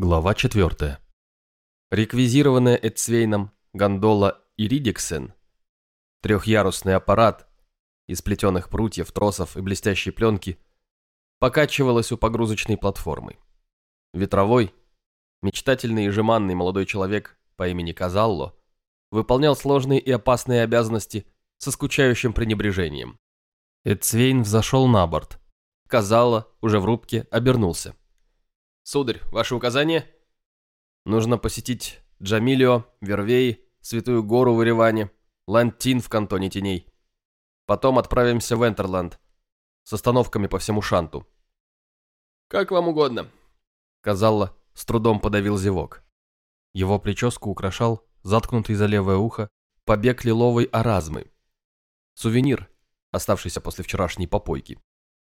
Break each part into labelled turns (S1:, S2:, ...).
S1: Глава 4. Реквизированная Эцвейном гондола Иридиксен, трехъярусный аппарат из плетеных прутьев, тросов и блестящей пленки, покачивалась у погрузочной платформы. Ветровой, мечтательный и жеманный молодой человек по имени Казалло выполнял сложные и опасные обязанности со скучающим пренебрежением. Эцвейн взошел на борт. Казалло, уже в рубке, обернулся. «Сударь, ваши указания?» «Нужно посетить Джамилио, Вервей, Святую Гору в Ереване, Лантин в кантоне Теней. Потом отправимся в Энтерланд с остановками по всему Шанту».
S2: «Как вам угодно», —
S1: Казалло, с трудом подавил зевок. Его прическу украшал, заткнутый за левое ухо, побег лиловой аразмы. Сувенир, оставшийся после вчерашней попойки.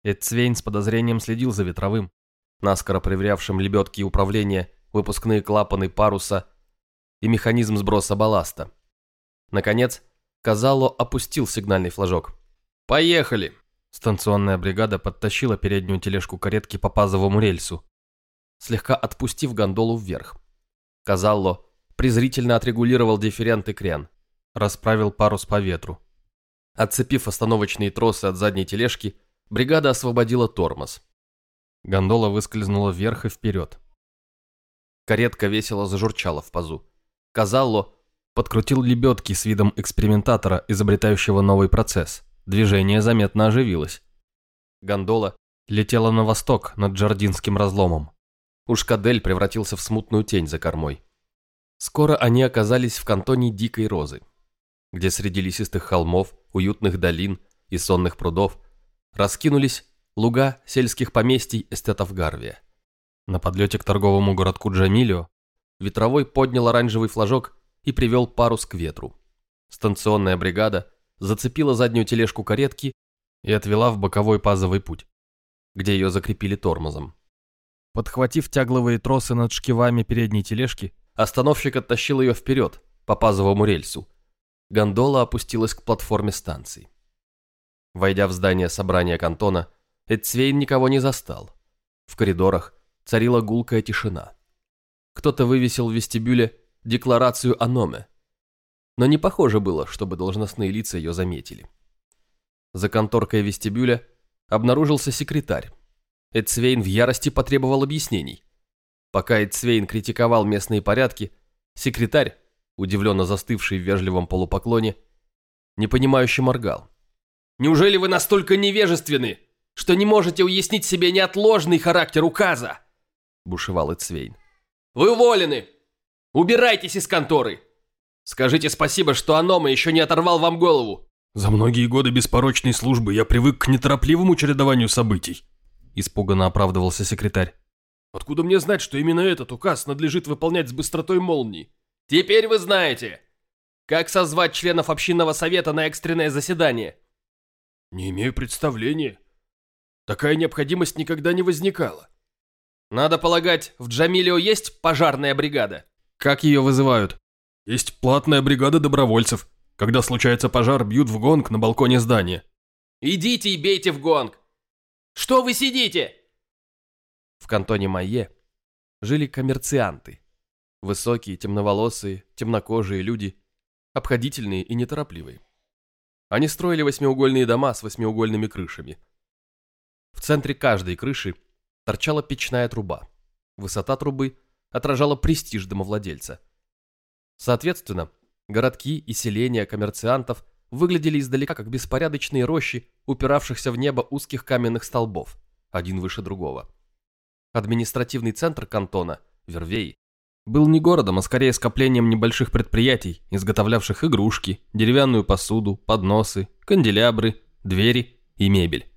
S1: Эдцвейн с подозрением следил за ветровым, наскоро проверявшим лебедки управления, выпускные клапаны паруса и механизм сброса балласта. Наконец, Казало опустил сигнальный флажок. «Поехали!» Станционная бригада подтащила переднюю тележку каретки по пазовому рельсу, слегка отпустив гондолу вверх. Казалло презрительно отрегулировал дифферент и крен, расправил парус по ветру. Отцепив остановочные тросы от задней тележки, бригада освободила тормоз. Гондола выскользнула вверх и вперед. Каретка весело зажурчала в пазу. Казалло подкрутил лебедки с видом экспериментатора, изобретающего новый процесс. Движение заметно оживилось. Гондола летела на восток над Джардинским разломом. Ушкадель превратился в смутную тень за кормой. Скоро они оказались в кантоне Дикой Розы, где среди лесистых холмов, уютных долин и сонных прудов раскинулись луга сельских поместий эстетов Гарвия. На подлете к торговому городку Джамилио ветровой поднял оранжевый флажок и привел парус к ветру. Станционная бригада зацепила заднюю тележку каретки и отвела в боковой пазовый путь, где ее закрепили тормозом. Подхватив тягловые тросы над шкивами передней тележки, остановщик оттащил ее вперед, по пазовому рельсу. Гондола опустилась к платформе станции. Войдя в здание собрания кантона, Эдцвейн никого не застал. В коридорах царила гулкая тишина. Кто-то вывесил в вестибюле декларацию о Номе, но не похоже было, чтобы должностные лица ее заметили. За конторкой вестибюля обнаружился секретарь. Эдцвейн в ярости потребовал объяснений. Пока Эдцвейн критиковал местные порядки, секретарь, удивленно застывший в вежливом полупоклоне, непонимающе моргал.
S2: «Неужели вы настолько невежественны, что не можете уяснить себе неотложный характер указа?» – бушевал Эцвейн. «Вы уволены! Убирайтесь из конторы! Скажите спасибо, что Анома еще не оторвал вам голову!»
S3: «За многие годы беспорочной службы я привык к неторопливому чередованию событий», – испуганно оправдывался секретарь.
S2: «Откуда мне знать, что именно этот указ надлежит выполнять с быстротой молнии?» «Теперь вы знаете!» «Как созвать членов общинного совета на экстренное заседание?»
S3: «Не имею представления», Такая необходимость никогда не возникала.
S2: Надо полагать, в Джамилио есть пожарная бригада?
S1: Как ее вызывают?
S3: Есть платная бригада добровольцев. Когда случается пожар, бьют в гонг на балконе здания.
S2: Идите и бейте в гонг. Что вы сидите?
S1: В кантоне Майе жили коммерцианты. Высокие, темноволосые, темнокожие люди, обходительные и неторопливые. Они строили восьмиугольные дома с восьмиугольными крышами – в центре каждой крыши торчала печная труба. Высота трубы отражала престиж домовладельца. Соответственно, городки и селения коммерциантов выглядели издалека как беспорядочные рощи, упиравшихся в небо узких каменных столбов, один выше другого. Административный центр кантона, Вервей, был не городом, а скорее скоплением небольших предприятий, изготовлявших игрушки, деревянную посуду, подносы, канделябры, двери и мебель.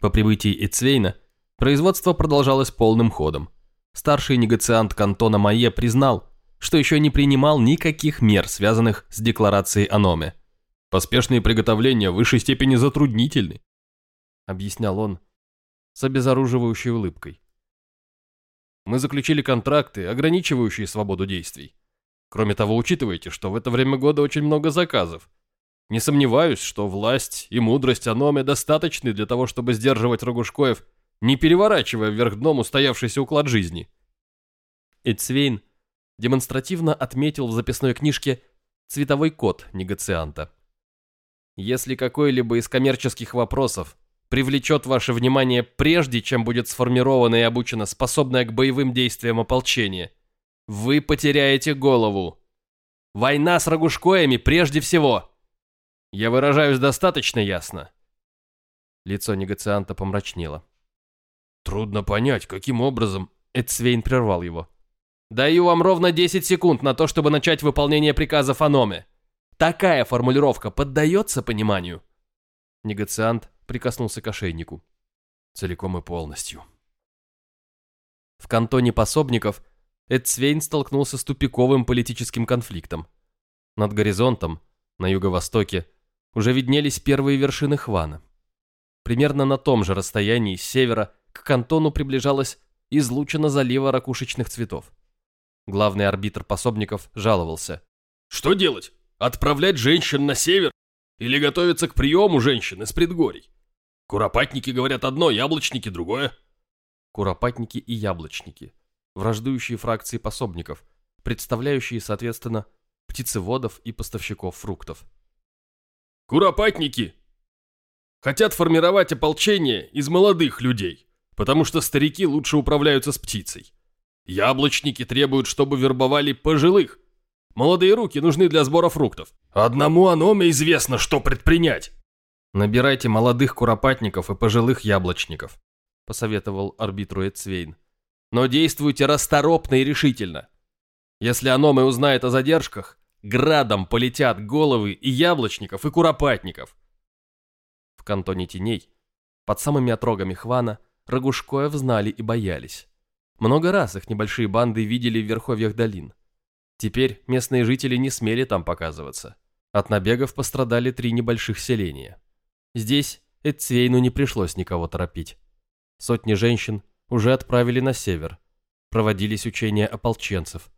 S1: По прибытии Эцвейна производство продолжалось полным ходом. Старший негациант кантона Майе признал, что еще не принимал никаких мер, связанных с декларацией о Номе.
S3: «Поспешные приготовления в высшей степени затруднительны»,
S1: объяснял он с обезоруживающей улыбкой. «Мы заключили контракты, ограничивающие свободу действий. Кроме того, учитывайте, что в это время года очень много заказов, не сомневаюсь, что власть и мудрость Аноме достаточны для того, чтобы сдерживать Рогушкоев, не переворачивая вверх дном устоявшийся уклад жизни. Эцвейн демонстративно отметил в записной книжке цветовой код негацианта. Если какой-либо из коммерческих вопросов привлечет ваше внимание прежде, чем будет сформировано и обучено способное к боевым действиям ополчение, вы потеряете голову. Война с Рогушкоями прежде всего. Я выражаюсь достаточно ясно. Лицо негацианта помрачнело.
S3: Трудно понять, каким образом...
S1: Эдсвейн прервал его. Даю вам ровно 10 секунд на то, чтобы начать выполнение приказов Аноме. Такая формулировка поддается пониманию? Негациант прикоснулся к ошейнику.
S3: Целиком и полностью.
S1: В кантоне пособников Эдсвейн столкнулся с тупиковым политическим конфликтом. Над горизонтом, на юго-востоке, уже виднелись первые вершины Хвана. Примерно на том же расстоянии с севера к кантону приближалась излучина залива ракушечных цветов. Главный арбитр пособников жаловался.
S3: «Что делать? Отправлять женщин на север? Или готовиться к приему женщин из предгорий? Куропатники говорят одно, яблочники другое».
S1: Куропатники и яблочники враждующие фракции пособников, представляющие, соответственно, птицеводов и поставщиков фруктов.
S3: «Куропатники хотят формировать ополчение из молодых людей, потому что старики лучше управляются с птицей. Яблочники требуют, чтобы вербовали пожилых. Молодые руки нужны для сбора фруктов. Одному Аноме известно, что предпринять».
S1: «Набирайте молодых куропатников и пожилых яблочников», посоветовал арбитру Эцвейн но действуйте расторопно и решительно. Если Аномы узнает о задержках, градом полетят головы и яблочников, и куропатников. В кантоне теней, под самыми отрогами Хвана, Рогушкоев знали и боялись. Много раз их небольшие банды видели в верховьях долин. Теперь местные жители не смели там показываться. От набегов пострадали три небольших селения. Здесь Эцвейну не пришлось никого торопить. Сотни женщин уже отправили на север. Проводились учения ополченцев.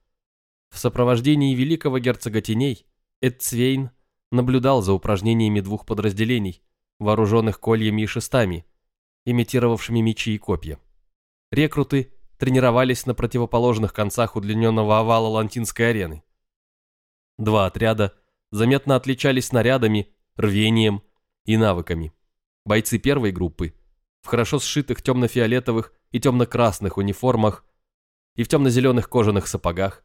S1: В сопровождении великого герцога теней Эдцвейн наблюдал за упражнениями двух подразделений, вооруженных кольями и шестами, имитировавшими мечи и копья. Рекруты тренировались на противоположных концах удлиненного овала Лантинской арены. Два отряда заметно отличались снарядами, рвением и навыками. Бойцы первой группы в хорошо сшитых темно-фиолетовых и темно-красных униформах и в темно-зеленых кожаных сапогах,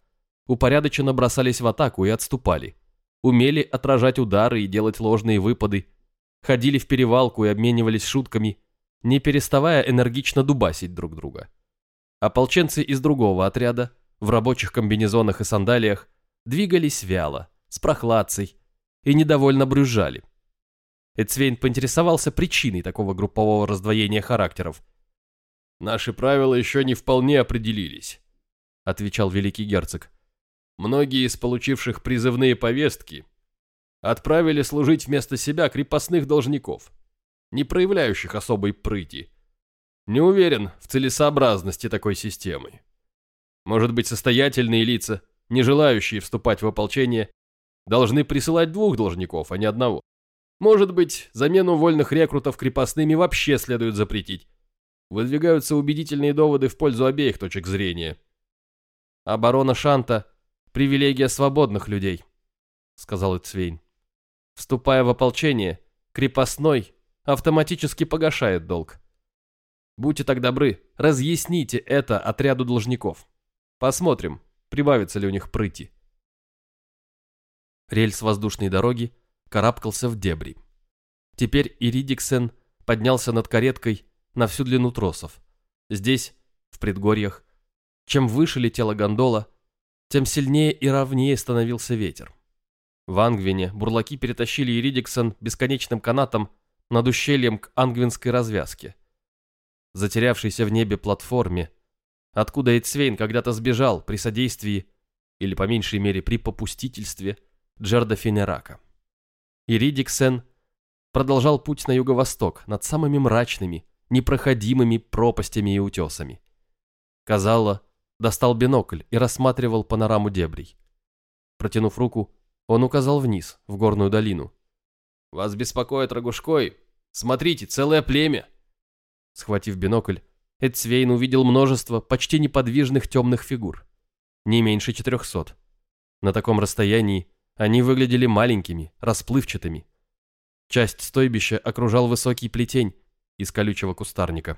S1: упорядоченно бросались в атаку и отступали, умели отражать удары и делать ложные выпады, ходили в перевалку и обменивались шутками, не переставая энергично дубасить друг друга. Ополченцы из другого отряда, в рабочих комбинезонах и сандалиях, двигались вяло, с прохладцей и недовольно брюзжали. Эцвейн поинтересовался причиной такого группового раздвоения характеров –
S3: «Наши правила еще не вполне определились», — отвечал великий герцог. «Многие из получивших призывные повестки отправили служить вместо себя крепостных должников, не проявляющих особой прыти. Не уверен в целесообразности такой системы. Может быть, состоятельные лица, не желающие вступать в ополчение, должны присылать двух должников, а не одного. Может быть, замену вольных рекрутов крепостными вообще следует запретить. Выдвигаются убедительные доводы в пользу обеих точек зрения.
S1: «Оборона Шанта – привилегия свободных людей», – сказал Ицвейн. «Вступая в ополчение, крепостной автоматически погашает долг. Будьте так добры, разъясните это отряду должников. Посмотрим, прибавится ли у них прыти». Рельс воздушной дороги карабкался в дебри. Теперь Иридиксен поднялся над кареткой на всю длину тросов. Здесь, в предгорьях, чем выше летела гондола, тем сильнее и ровнее становился ветер. В Ангвине бурлаки перетащили Иридиксон бесконечным канатом над ущельем к Ангвинской развязке. Затерявшейся в небе платформе, откуда Эцвейн когда-то сбежал при содействии, или по меньшей мере при попустительстве, Джерда Финерака. Иридиксен продолжал путь на юго-восток над самыми мрачными, непроходимыми пропастями и утесами. Казалло, достал бинокль и рассматривал панораму дебрей. Протянув руку, он указал вниз, в горную долину.
S2: «Вас беспокоит Рогушкой? Смотрите, целое племя!»
S1: Схватив бинокль, Эдсвейн увидел множество почти неподвижных темных фигур. не меньше 400. На таком расстоянии они выглядели маленькими, расплывчатыми. Часть стойбища окружал высокий плетень из колючего кустарника.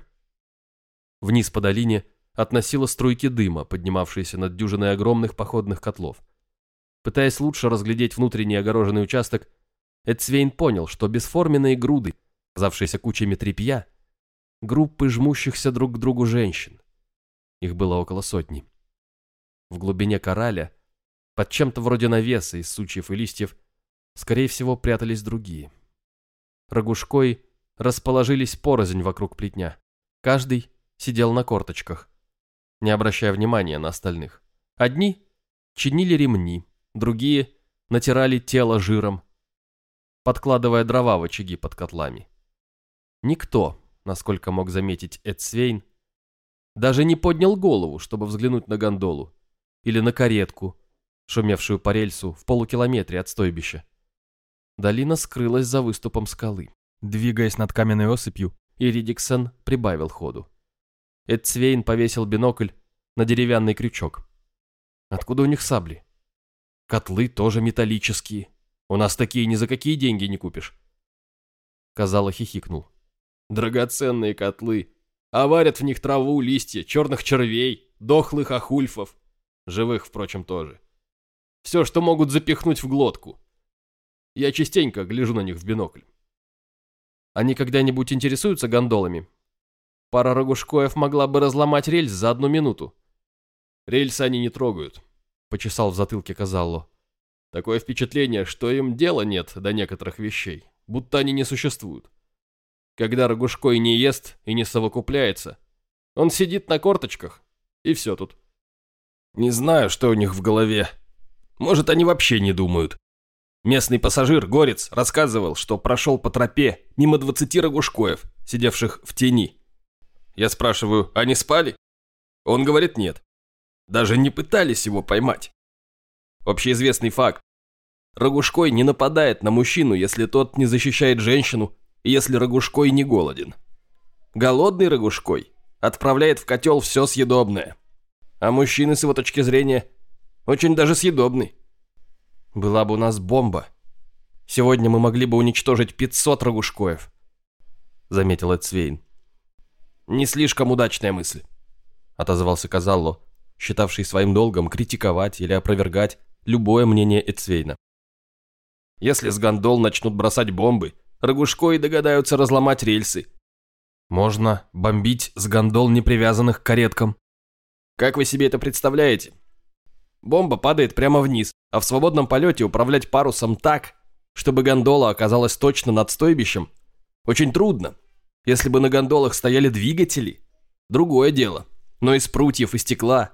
S1: Вниз по долине относило струйки дыма, поднимавшиеся над дюжиной огромных походных котлов. Пытаясь лучше разглядеть внутренний огороженный участок, Эдсвейн понял, что бесформенные груды, казавшиеся кучами тряпья, группы жмущихся друг к другу женщин. Их было около сотни. В глубине кораля, под чем-то вроде навеса из сучьев и листьев, скорее всего, прятались другие. Рогушкой расположились порознь вокруг плетня. Каждый сидел на корточках, не обращая внимания на остальных. Одни чинили ремни, другие натирали тело жиром, подкладывая дрова в очаги под котлами. Никто, насколько мог заметить Эдсвейн, даже не поднял голову, чтобы взглянуть на гондолу или на каретку, шумевшую по рельсу в полукилометре от стойбища. Долина скрылась за выступом скалы. Двигаясь над каменной осыпью, Иридиксон прибавил ходу. Эдсвейн повесил бинокль на деревянный крючок. Откуда у них сабли? Котлы тоже металлические. У нас такие ни за какие деньги не купишь. Казало хихикнул. Драгоценные котлы. А варят в них траву, листья, черных червей, дохлых ахульфов. Живых, впрочем, тоже. Все, что могут запихнуть в глотку. Я частенько гляжу на них в бинокль. Они когда-нибудь интересуются гондолами? Пара Рогушкоев могла бы разломать рельс за одну минуту. Рельсы они не трогают, почесал в затылке Казалло. Такое впечатление, что им дела нет до некоторых вещей, будто они не существуют. Когда Рогушкой не ест и не совокупляется, он сидит на корточках, и все тут. Не знаю, что у них в голове. Может, они вообще не думают. Местный пассажир, Горец, рассказывал, что прошел по тропе мимо двадцати Рогушкоев, сидевших в тени, я спрашиваю, они спали? Он говорит нет. Даже не пытались его поймать. Общеизвестный факт. Рогушкой не нападает на мужчину, если тот не защищает женщину, если Рогушкой не голоден. Голодный Рогушкой отправляет в котел все съедобное. А мужчины, с его точки зрения, очень даже съедобный. Была бы у нас бомба. Сегодня мы могли бы уничтожить 500 Рогушкоев, заметил Эдсвейн. «Не слишком удачная мысль», — отозвался Казалло, считавший своим долгом критиковать или опровергать любое мнение Эцвейна. «Если с гондол начнут бросать бомбы, Рогушко и догадаются разломать рельсы. Можно бомбить с гондол, не привязанных к кареткам. Как вы себе это представляете? Бомба падает прямо вниз, а в свободном полете управлять парусом так, чтобы гондола оказалась точно над стойбищем, очень трудно. Если бы на гондолах стояли двигатели, другое дело. Но из прутьев и стекла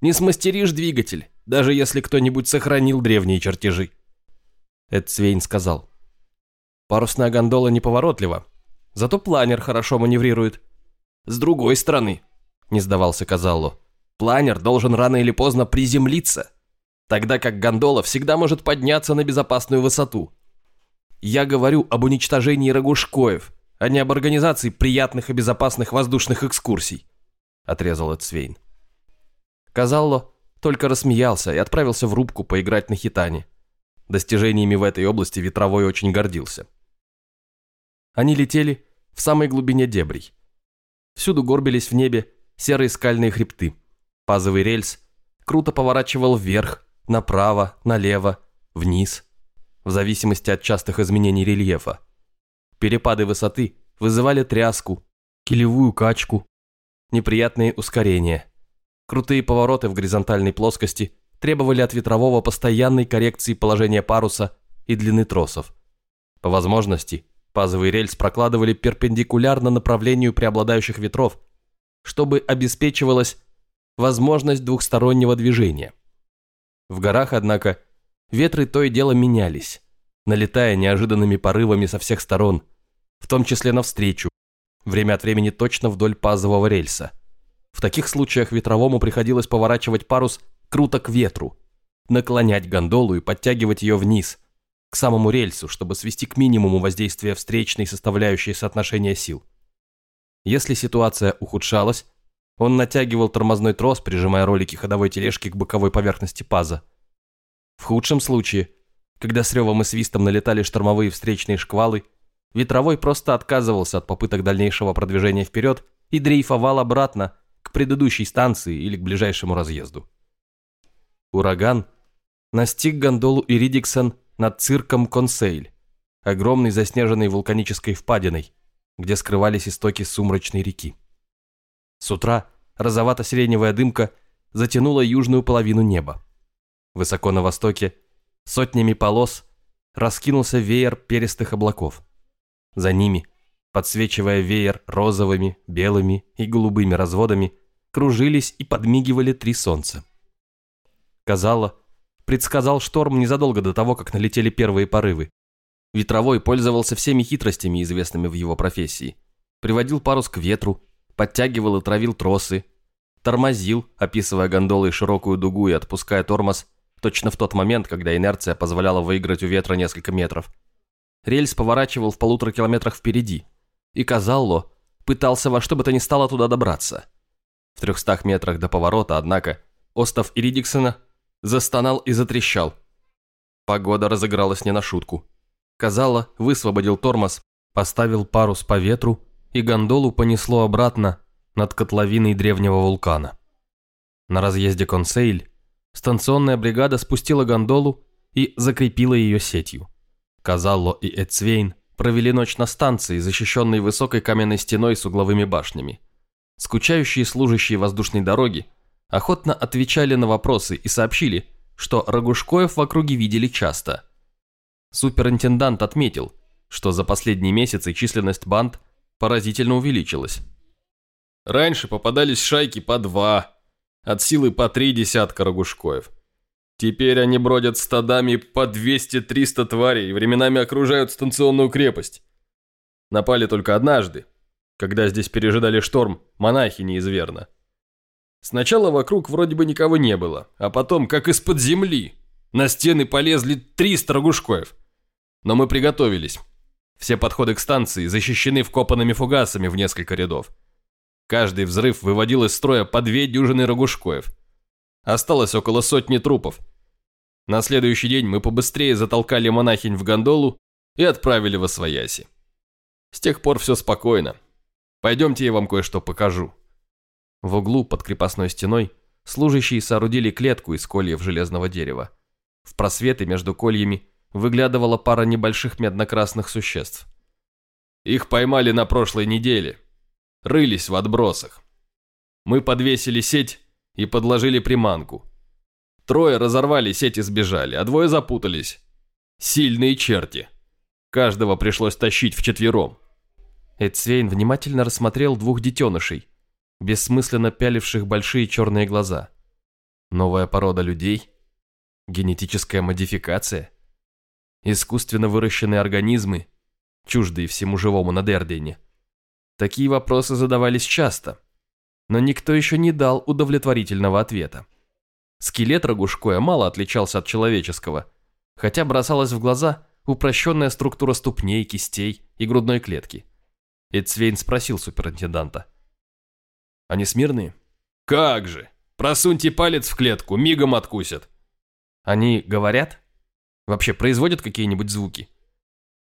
S1: не смастеришь двигатель, даже если кто-нибудь сохранил древние чертежи. Эд Свейн сказал. Парусная гондола неповоротлива, зато планер хорошо маневрирует. С другой стороны, не сдавался Казалло, планер должен рано или поздно приземлиться, тогда как гондола всегда может подняться на безопасную высоту. Я говорю об уничтожении Рогушкоев, а не об организации приятных и безопасных воздушных экскурсий», — отрезал Эдсвейн. Казалло только рассмеялся и отправился в рубку поиграть на хитане. Достижениями в этой области Ветровой очень гордился. Они летели в самой глубине дебрей. Всюду горбились в небе серые скальные хребты. Пазовый рельс круто поворачивал вверх, направо, налево, вниз, в зависимости от частых изменений рельефа. Перепады высоты вызывали тряску, килевую качку, неприятные ускорения. Крутые повороты в горизонтальной плоскости требовали от ветрового постоянной коррекции положения паруса и длины тросов. По возможности, пазовый рельс прокладывали перпендикулярно направлению преобладающих ветров, чтобы обеспечивалась возможность двухстороннего движения. В горах, однако, ветры то и дело менялись, налетая неожиданными порывами со всех сторон, в том числе навстречу, время от времени точно вдоль пазового рельса. В таких случаях ветровому приходилось поворачивать парус круто к ветру, наклонять гондолу и подтягивать ее вниз, к самому рельсу, чтобы свести к минимуму воздействие встречной составляющей соотношения сил. Если ситуация ухудшалась, Он натягивал тормозной трос, прижимая ролики ходовой тележки к боковой поверхности паза. В худшем случае, когда с ревом и свистом налетали штормовые встречные шквалы, ветровой просто отказывался от попыток дальнейшего продвижения вперед и дрейфовал обратно к предыдущей станции или к ближайшему разъезду. Ураган настиг гондолу Иридиксон над цирком Консейль, огромной заснеженной вулканической впадиной, где скрывались истоки сумрачной реки. С утра розовато-сиреневая дымка затянула южную половину неба. Высоко на востоке, сотнями полос, раскинулся веер перистых облаков. За ними, подсвечивая веер розовыми, белыми и голубыми разводами, кружились и подмигивали три солнца. Казало, предсказал шторм незадолго до того, как налетели первые порывы. Ветровой пользовался всеми хитростями, известными в его профессии. Приводил парус к ветру, подтягивал и травил тросы, тормозил, описывая гондолой широкую дугу и отпуская тормоз, точно в тот момент, когда инерция позволяла выиграть у ветра несколько метров. Рельс поворачивал в полутора километрах впереди, и Казалло пытался во что бы то ни стало туда добраться. В трехстах метрах до поворота, однако, остов Иридиксона застонал и затрещал. Погода разыгралась не на шутку. Казало, высвободил тормоз, поставил парус по ветру и гондолу понесло обратно над котловиной древнего вулкана. На разъезде Консейль станционная бригада спустила гондолу и закрепила ее сетью. Казалло и Эцвейн провели ночь на станции, защищенной высокой каменной стеной с угловыми башнями. Скучающие служащие воздушной дороги охотно отвечали на вопросы и сообщили, что Рогушкоев в округе видели часто. Суперинтендант отметил, что за последние месяцы численность банд поразительно увеличилась.
S3: Раньше попадались шайки по два, от силы по три десятка рогушкоев. Теперь они бродят стадами по 200-300 тварей и временами окружают станционную крепость. Напали только однажды, когда здесь пережидали шторм монахини из Верна. Сначала вокруг вроде бы никого не было, а потом, как из-под земли, на стены полезли 300 рогушкоев. Но мы приготовились. Все подходы к станции защищены вкопанными фугасами в несколько рядов. Каждый взрыв выводил из строя по две дюжины рогушкоев. Осталось около сотни трупов. На следующий день мы побыстрее затолкали монахинь в гондолу и отправили в Освояси. С тех пор все спокойно. Пойдемте, я вам кое-что покажу.
S1: В углу под крепостной стеной служащие соорудили клетку из кольев железного дерева. В просветы между кольями выглядывала пара небольших медно-красных существ.
S3: Их поймали на прошлой неделе. Рылись в отбросах. Мы подвесили сеть и подложили приманку. Трое разорвали сеть и сбежали, а двое запутались. Сильные черти. Каждого пришлось тащить вчетвером.
S1: Эдсвейн внимательно рассмотрел двух детенышей, бессмысленно пяливших большие черные глаза. Новая порода людей? Генетическая модификация? искусственно выращенные организмы, чуждые всему живому на Дердене. Такие вопросы задавались часто, но никто еще не дал удовлетворительного ответа. Скелет Рогушкоя мало отличался от человеческого, хотя бросалась в глаза упрощенная структура ступней, кистей и грудной клетки. Эдсвейн спросил суперинтенданта. «Они смирные?»
S3: «Как же! Просуньте палец в клетку, мигом откусят!»
S1: «Они говорят?» Вообще производят какие-нибудь звуки?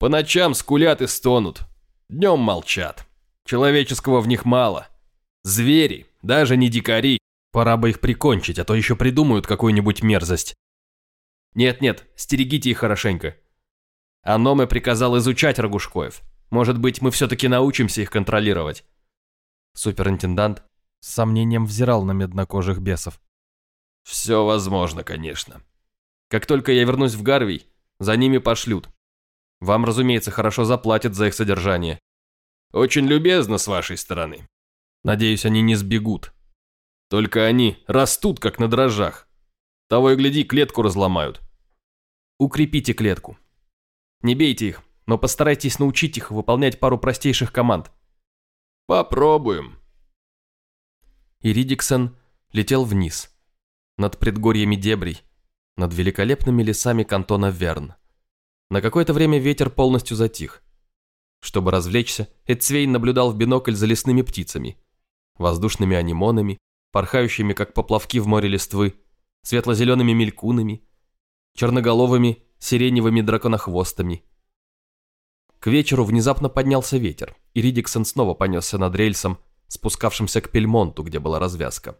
S3: По ночам скулят и стонут. Днем молчат. Человеческого в них мало. Звери, даже не дикари.
S1: Пора бы их прикончить, а то еще придумают какую-нибудь мерзость.
S2: Нет-нет, стерегите их хорошенько. Аноме приказал изучать Рогушкоев. Может быть, мы все-таки научимся их контролировать.
S1: Суперинтендант с сомнением взирал на меднокожих бесов.
S3: Все возможно, конечно.
S2: Как только я вернусь в Гарвий, за ними пошлют. Вам, разумеется, хорошо заплатят за их содержание.
S3: Очень любезно с вашей стороны.
S2: Надеюсь, они не сбегут.
S3: Только они растут, как на дрожжах. Того и гляди, клетку разломают.
S2: Укрепите клетку. Не бейте их, но постарайтесь научить их выполнять пару простейших команд.
S3: Попробуем.
S1: Иридиксон летел вниз, над предгорьями дебрей, над великолепными лесами кантона Верн. На какое-то время ветер полностью затих. Чтобы развлечься, Эдсвейн наблюдал в бинокль за лесными птицами. воздушными анимонами, порхающими, как поплавки в море листвы, светло-зелеными мелькунами, черноголовыми сиреневыми драконохвостами. К вечеру внезапно поднялся ветер, и Ридиксон снова понесся над рельсом, спускавшимся к Пельмонту, где была развязка.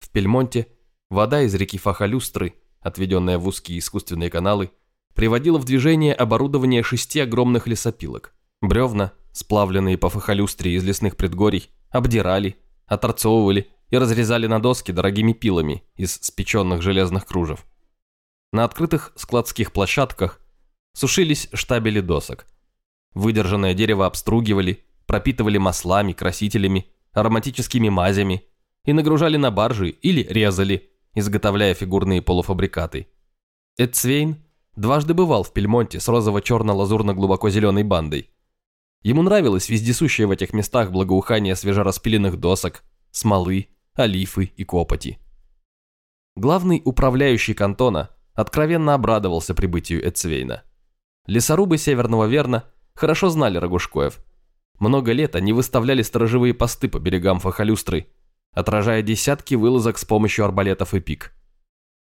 S1: В Пельмонте вода из реки Фахалюстры, отведенная в узкие искусственные каналы, приводила в движение оборудование шести огромных лесопилок. Бревна, сплавленные по Фахалюстре из лесных предгорий, обдирали, оторцовывали и разрезали на доски дорогими пилами из спеченных железных кружев. На открытых складских площадках сушились штабели досок. Выдержанное дерево обстругивали, пропитывали маслами, красителями, ароматическими мазями и нагружали на баржи или резали, изготовляя фигурные полуфабрикаты. Эдцвейн дважды бывал в Пельмонте с розово-черно-лазурно-глубоко-зеленой бандой. Ему нравилось вездесущее в этих местах благоухание свежераспиленных досок, смолы, олифы и копоти. Главный управляющий кантона откровенно обрадовался прибытию Эцвейна. Лесорубы Северного Верна хорошо знали Рогушкоев. Много лет они выставляли сторожевые посты по берегам Фахалюстры, отражая десятки вылазок с помощью арбалетов и пик.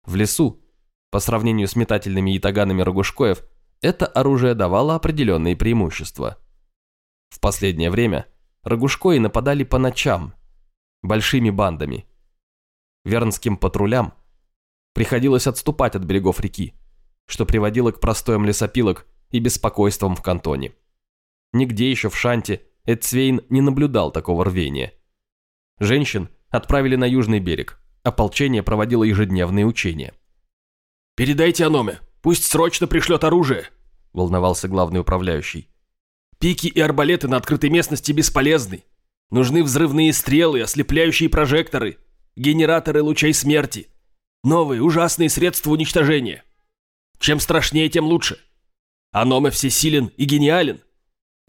S1: В лесу, по сравнению с метательными ятаганами Рогушкоев, это оружие давало определенные преимущества. В последнее время Рогушкои нападали по ночам, большими бандами. Вернским патрулям приходилось отступать от берегов реки, что приводило к простоям лесопилок и беспокойствам в кантоне. Нигде еще в Шанте Эдцвейн не наблюдал такого рвения. Женщин отправили на южный берег, ополчение проводило ежедневные учения.
S2: «Передайте Аноме, пусть срочно пришлет оружие», – волновался главный управляющий. «Пики и арбалеты на открытой местности бесполезны. Нужны взрывные стрелы, ослепляющие прожекторы, генераторы лучей смерти, новые ужасные средства уничтожения. Чем страшнее, тем лучше. Аноме всесилен и гениален.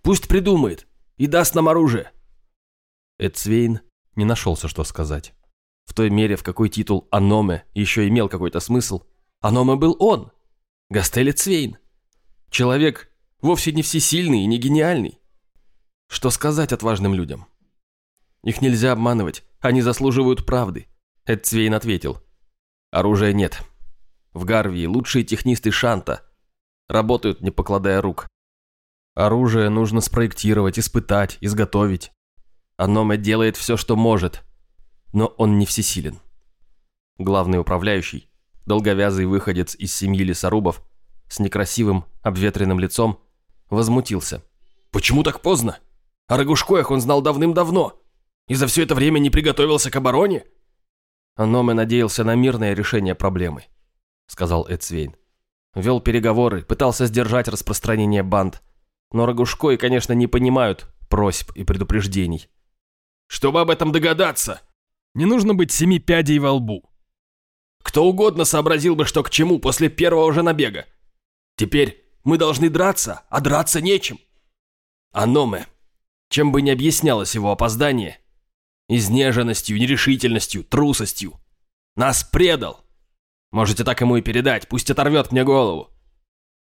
S2: Пусть придумает и даст нам оружие.
S1: Эдсвейн не нашелся, что сказать. В той мере, в какой титул Аноме еще имел какой-то смысл, Аноме был он, Гастель Эдсвейн. Человек вовсе не всесильный и не гениальный. Что сказать отважным людям? Их нельзя обманывать, они заслуживают правды. Эдцвейн ответил. Оружия нет. В Гарвии лучшие технисты Шанта работают, не покладая рук. Оружие нужно спроектировать, испытать, изготовить. Аноме делает все, что может, но он не всесилен. Главный управляющий, долговязый выходец из семьи лесорубов, с некрасивым, обветренным лицом, возмутился.
S2: «Почему так поздно? О Рогушкоях он знал давным-давно. И за все это время не приготовился к обороне?
S1: Номе надеялся на мирное решение проблемы, сказал Эдсвейн. Вел переговоры, пытался сдержать распространение банд. Но Рогушкои, конечно, не понимают просьб и предупреждений.
S2: Чтобы об этом догадаться,
S3: не нужно быть семи пядей во лбу.
S2: Кто угодно сообразил бы, что к чему после первого же набега. Теперь мы должны драться, а драться нечем. Аноме, чем бы ни объяснялось его опоздание, Изнеженностью, нерешительностью, трусостью. Нас предал. Можете так ему и передать, пусть оторвет мне голову.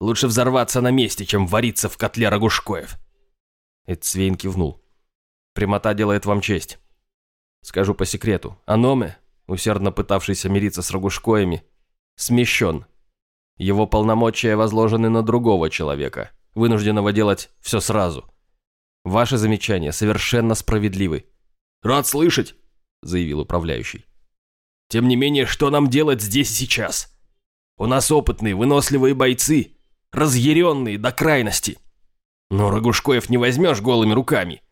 S2: Лучше взорваться на месте, чем вариться в котле Рогушкоев.
S1: Эдцвейн кивнул. Прямота делает вам честь. Скажу по секрету, Аноме, усердно пытавшийся мириться с Рогушкоями, смещен. Его полномочия возложены на другого человека, вынужденного делать все сразу. Ваши замечания совершенно справедливы.
S2: «Рад слышать», — заявил управляющий. «Тем не менее, что нам делать здесь и сейчас? У нас опытные, выносливые бойцы, разъяренные до крайности. Но Рогушкоев не возьмешь голыми руками.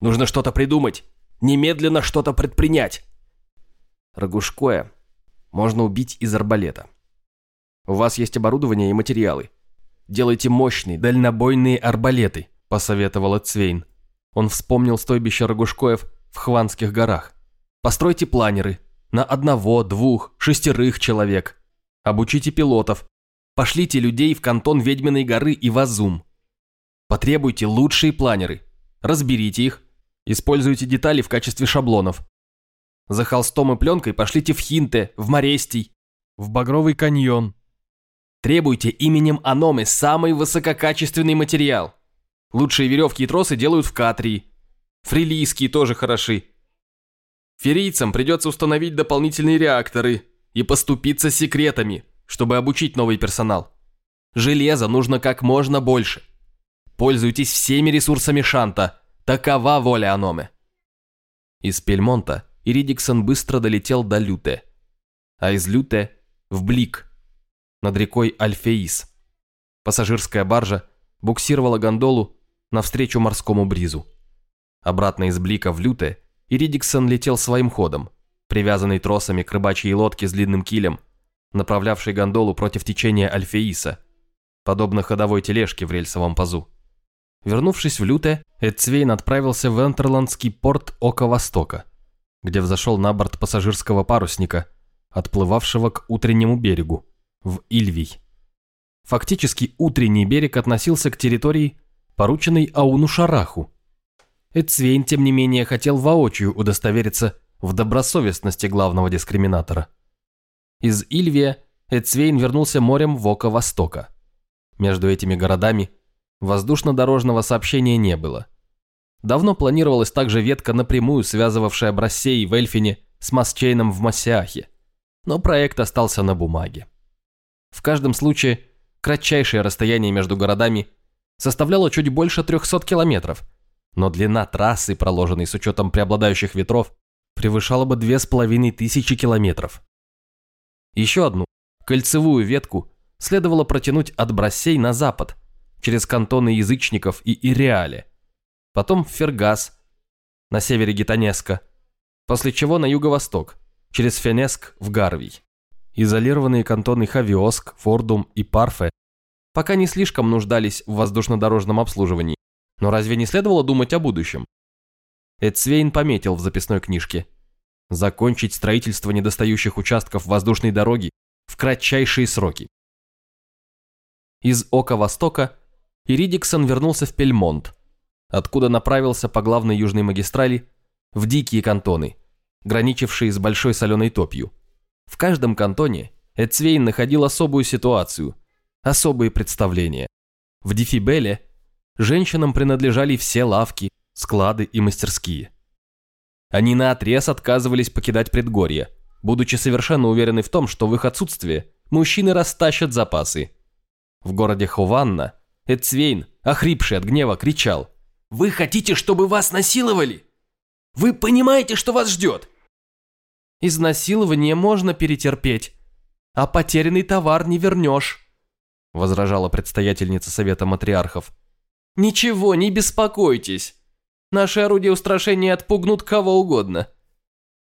S2: Нужно что-то придумать, немедленно что-то предпринять».
S1: Рогушкоя можно убить из арбалета. У вас есть оборудование и материалы. Делайте мощные, дальнобойные арбалеты, посоветовал Цвейн. Он вспомнил стойбище Рогушкоев в Хванских горах. Постройте планеры на одного, двух, шестерых человек. Обучите пилотов. Пошлите людей в кантон Ведьминой горы и в Азум. Потребуйте лучшие планеры. Разберите их. Используйте детали в качестве шаблонов. За холстом и пленкой пошлите в Хинте, в Морестий, в Багровый каньон. Требуйте именем Аномы самый высококачественный материал. Лучшие веревки и тросы делают в Катрии. Фрилийские тоже хороши. Ферийцам придется установить дополнительные реакторы и поступиться секретами, чтобы обучить новый персонал. Железа нужно как можно больше. Пользуйтесь всеми ресурсами Шанта. Такова воля Аноме. Из Пельмонта Иридиксон быстро долетел до Люте, а из Люте в Блик, над рекой Альфеис. Пассажирская баржа буксировала гондолу навстречу морскому бризу. Обратно из Блика в Люте Иридиксон летел своим ходом, привязанный тросами к рыбачьей лодке с длинным килем, направлявшей гондолу против течения Альфеиса, подобно ходовой тележке в рельсовом пазу. Вернувшись в Люте, Эдцвейн отправился в Энтерландский порт Ока-Востока, где взошел на борт пассажирского парусника, отплывавшего к утреннему берегу, в Ильвий. Фактически утренний берег относился к территории, порученной Ауну Шараху. Эдцвейн, тем не менее, хотел воочию удостовериться в добросовестности главного дискриминатора. Из Ильвия Эдцвейн вернулся морем в Ока-Востока. Между этими городами воздушно-дорожного сообщения не было. Давно планировалась также ветка напрямую связывавшая Брассей в Эльфине с Масчейном в Массиахе, но проект остался на бумаге. В каждом случае кратчайшее расстояние между городами составляло чуть больше 300 километров, но длина трассы, проложенной с учетом преобладающих ветров, превышала бы 2500 километров. Еще одну, кольцевую ветку, следовало протянуть от Брассей на запад, через кантоны язычников и Иреале, потом в Фергас, на севере Гетанеска, после чего на юго-восток, через Фенеск в Гарвий. Изолированные кантоны Хавиоск, Фордум и Парфе пока не слишком нуждались в воздушно-дорожном обслуживании, но разве не следовало думать о будущем? Эдсвейн пометил в записной книжке. Закончить строительство недостающих участков воздушной дороги в кратчайшие сроки. Из Ока-Востока Иридиксон вернулся в Пельмонт, откуда направился по главной южной магистрали в дикие кантоны, граничившие с большой соленой топью. В каждом кантоне Эцвейн находил особую ситуацию, особые представления. В Дифибеле женщинам принадлежали все лавки, склады и мастерские. Они наотрез отказывались покидать предгорье, будучи совершенно уверены в том, что в их отсутствие мужчины растащат запасы – в городе Хованна Эцвейн, охрипший от гнева, кричал. «Вы хотите, чтобы вас насиловали? Вы понимаете, что вас ждет?» «Изнасилование можно перетерпеть, а потерянный товар не вернешь», возражала предстоятельница Совета Матриархов. «Ничего, не беспокойтесь. Наши орудия устрашения отпугнут кого угодно».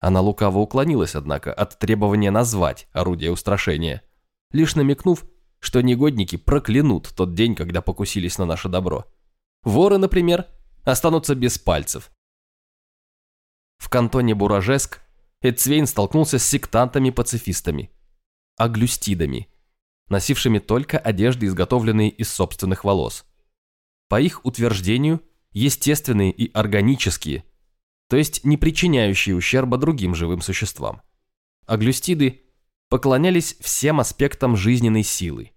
S1: Она лукаво уклонилась, однако, от требования назвать орудие устрашения, лишь намекнув, что негодники проклянут тот день, когда покусились на наше добро. Воры, например, останутся без пальцев. В кантоне Буражеск Эдцвейн столкнулся с сектантами-пацифистами, аглюстидами, носившими только одежды, изготовленные из собственных волос. По их утверждению, естественные и органические, то есть не причиняющие ущерба другим живым существам. Аглюстиды поклонялись всем аспектам жизненной силы,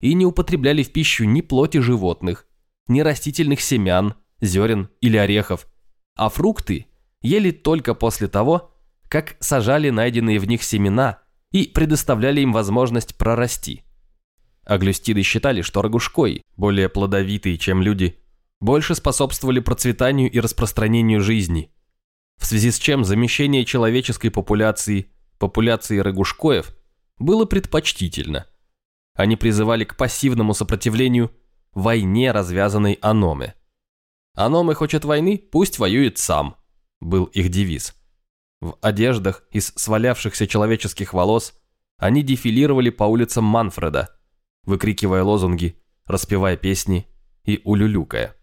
S1: и не употребляли в пищу ни плоти животных, ни растительных семян, зерен или орехов, а фрукты ели только после того, как сажали найденные в них семена и предоставляли им возможность прорасти. Аглюстиды считали, что рогушкой, более плодовитые, чем люди, больше способствовали процветанию и распространению жизни, в связи с чем замещение человеческой популяции популяцией рогушкоев было предпочтительно – они призывали к пассивному сопротивлению войне, развязанной Аноме. «Аноме хочет войны, пусть воюет сам», был их девиз. В одеждах из свалявшихся человеческих волос они дефилировали по улицам Манфреда, выкрикивая лозунги, распевая песни и улюлюкая.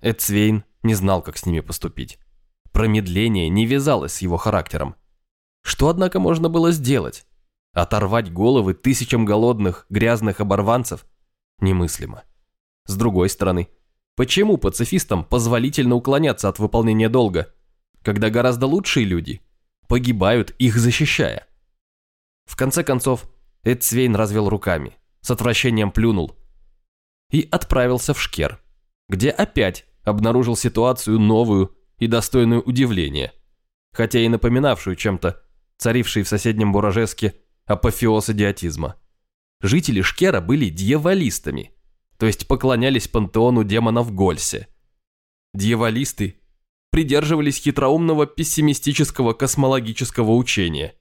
S1: Эдсвейн не знал, как с ними поступить. Промедление не вязалось с его характером. Что, однако, можно было сделать? Оторвать головы тысячам голодных, грязных оборванцев немыслимо. С другой стороны, почему пацифистам позволительно уклоняться от выполнения долга, когда гораздо лучшие люди погибают, их защищая? В конце концов, Эдсвейн развел руками, с отвращением плюнул и отправился в Шкер, где опять обнаружил ситуацию новую и достойную удивления. хотя и напоминавшую чем-то царивший в соседнем Буражеске апофеоз идиотизма. Жители Шкера были дьяволистами, то есть поклонялись пантеону демона в Гольсе. Дьяволисты придерживались хитроумного пессимистического космологического учения.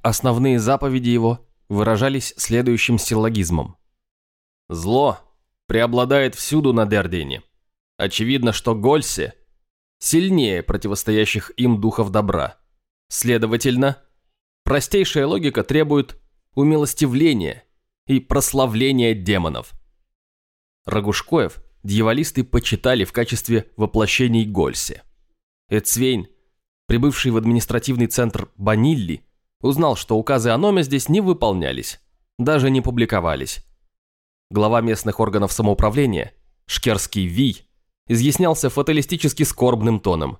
S1: Основные заповеди его выражались следующим силлогизмом. «Зло преобладает всюду на Дердине. Очевидно, что Гольсе сильнее противостоящих им духов добра. Следовательно, простейшая логика требует умилостивления и прославления демонов. Рогушкоев дьяволисты почитали в качестве воплощений Гольсе. Эцвейн, прибывший в административный центр Банилли, узнал, что указы Аноме здесь не выполнялись, даже не публиковались. Глава местных органов самоуправления, Шкерский Вий, изъяснялся фаталистически скорбным тоном.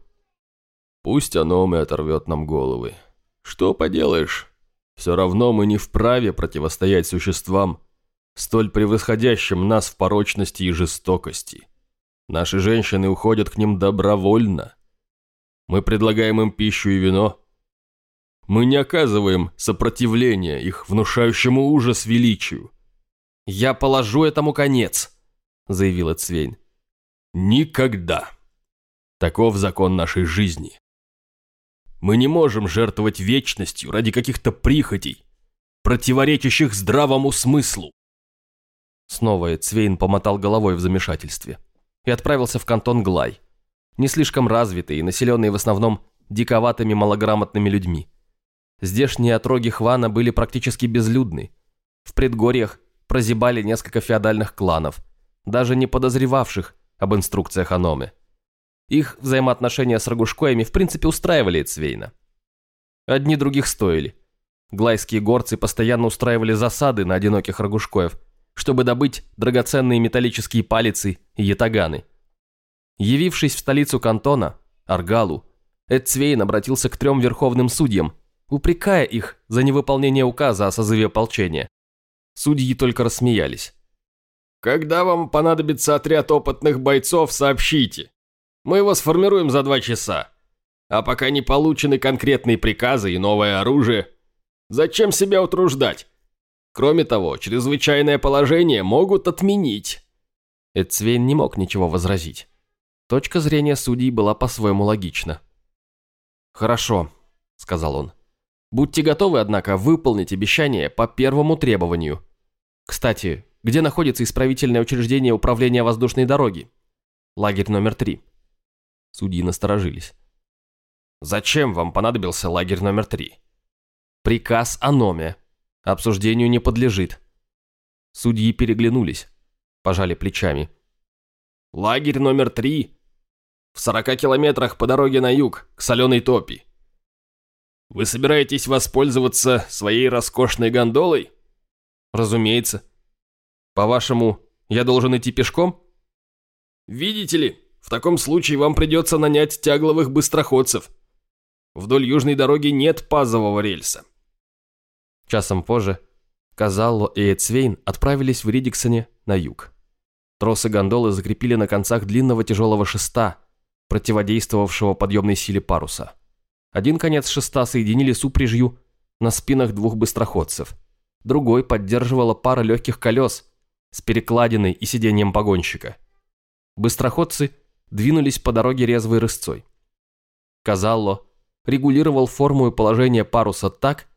S3: «Пусть Аноме оторвет нам головы. Что поделаешь, все равно мы не вправе противостоять существам, столь превосходящим нас в порочности и жестокости. Наши женщины уходят к ним добровольно. Мы предлагаем им пищу и вино. Мы не оказываем сопротивления их внушающему ужас величию.
S1: «Я положу этому конец», — заявил Эцвейн.
S3: «Никогда. Таков закон нашей жизни. Мы не можем жертвовать вечностью ради каких-то прихотей, противоречащих здравому смыслу.
S1: Снова Цвейн помотал головой в замешательстве и отправился в кантон Глай, не слишком развитый и населенный в основном диковатыми малограмотными людьми. Здешние отроги Хвана были практически безлюдны. В предгорьях прозябали несколько феодальных кланов, даже не подозревавших об инструкциях Аноме. Их взаимоотношения с Рогушкоями в принципе устраивали Цвейна. Одни других стоили. Глайские горцы постоянно устраивали засады на одиноких Рогушкоев – чтобы добыть драгоценные металлические палицы и ятаганы. Явившись в столицу кантона, Аргалу, Эдцвейн обратился к трем верховным судьям, упрекая их за невыполнение указа о созыве ополчения. Судьи только рассмеялись.
S2: «Когда вам понадобится отряд опытных бойцов, сообщите. Мы его сформируем за два часа. А пока не получены конкретные приказы и новое оружие, зачем себя утруждать? Кроме того, чрезвычайное положение могут отменить».
S1: Эцвейн не мог ничего возразить. Точка зрения судей была по-своему логична. «Хорошо», — сказал он. «Будьте готовы, однако, выполнить обещание по первому требованию. Кстати, где находится исправительное учреждение управления воздушной дороги? Лагерь номер три». Судьи насторожились. «Зачем вам понадобился лагерь номер три?» «Приказ о Номе», Обсуждению не подлежит. Судьи переглянулись, пожали плечами.
S2: Лагерь номер три. В сорока километрах по дороге на юг, к соленой топи. Вы собираетесь воспользоваться своей роскошной гондолой?
S1: Разумеется. По-вашему, я должен идти пешком?
S2: Видите ли, в таком случае вам придется нанять тягловых быстроходцев. Вдоль южной дороги нет пазового рельса.
S1: Часом позже Казалло и Эцвейн отправились в Ридиксоне на юг. Тросы гондолы закрепили на концах длинного тяжелого шеста, противодействовавшего подъемной силе паруса. Один конец шеста соединили с упряжью на спинах двух быстроходцев. Другой поддерживала пара легких колес с перекладиной и сиденьем погонщика. Быстроходцы двинулись по дороге резвой рысцой. Казалло регулировал форму и положение паруса так,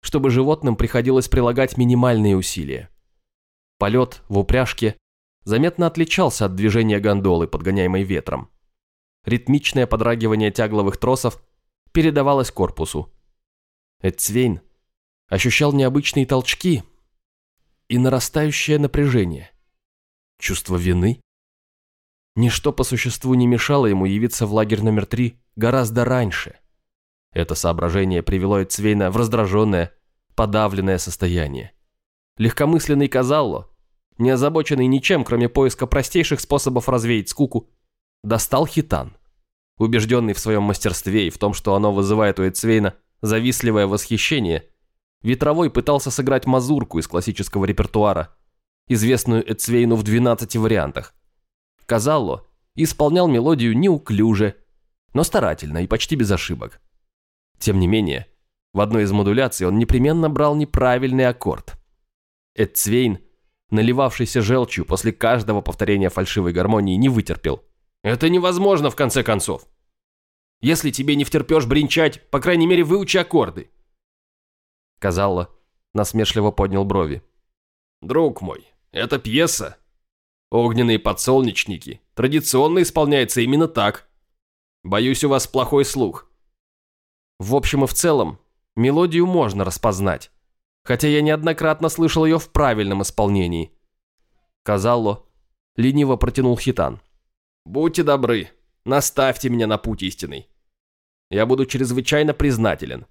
S1: чтобы животным приходилось прилагать минимальные усилия. Полет в упряжке заметно отличался от движения гондолы, подгоняемой ветром. Ритмичное подрагивание тягловых тросов передавалось корпусу. Эцвейн ощущал необычные толчки и нарастающее напряжение. Чувство вины? Ничто по существу не мешало ему явиться в лагерь номер три гораздо раньше – это соображение привело Эцвейна в раздраженное, подавленное состояние. Легкомысленный Казалло, не озабоченный ничем, кроме поиска простейших способов развеять скуку, достал хитан. Убежденный в своем мастерстве и в том, что оно вызывает у Эцвейна завистливое восхищение, Ветровой пытался сыграть мазурку из классического репертуара, известную Эцвейну в 12 вариантах. Казалло исполнял мелодию неуклюже, но старательно и почти без ошибок. Тем не менее, в одной из модуляций он непременно брал неправильный аккорд. Эдцвейн, наливавшийся желчью после каждого повторения фальшивой гармонии, не вытерпел. «Это невозможно, в конце концов. Если тебе не втерпешь бренчать, по крайней мере, выучи аккорды». Казалло, насмешливо поднял брови. «Друг мой, это пьеса. Огненные подсолнечники традиционно исполняется именно так. Боюсь, у вас плохой слух». В общем и в целом, мелодию можно распознать, хотя я неоднократно слышал ее в правильном исполнении. Казалло, лениво протянул Хитан. «Будьте добры, наставьте меня на путь истинный. Я буду чрезвычайно признателен».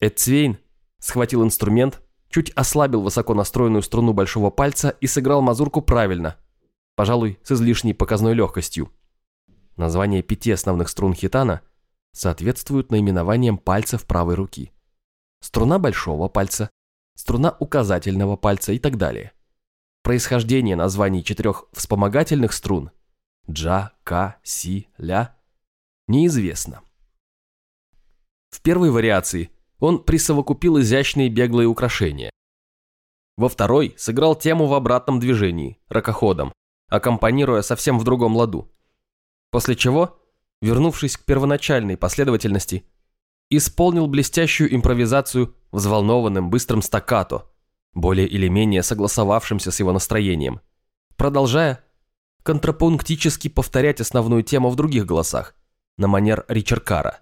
S1: Эдцвейн схватил инструмент, чуть ослабил высоко настроенную струну большого пальца и сыграл мазурку правильно, пожалуй, с излишней показной легкостью. Название пяти основных струн хитана соответствуют наименованиям пальцев правой руки. Струна большого пальца, струна указательного пальца и так далее. Происхождение названий четырех вспомогательных струн джа, ка, си, ля неизвестно. В первой вариации он присовокупил изящные беглые украшения. Во второй сыграл тему в обратном движении, ракоходом, аккомпанируя совсем в другом ладу. После чего, вернувшись к первоначальной последовательности, исполнил блестящую импровизацию взволнованным быстрым стаккато, более или менее согласовавшимся с его настроением, продолжая контрапунктически повторять основную тему в других голосах, на манер Ричаркара.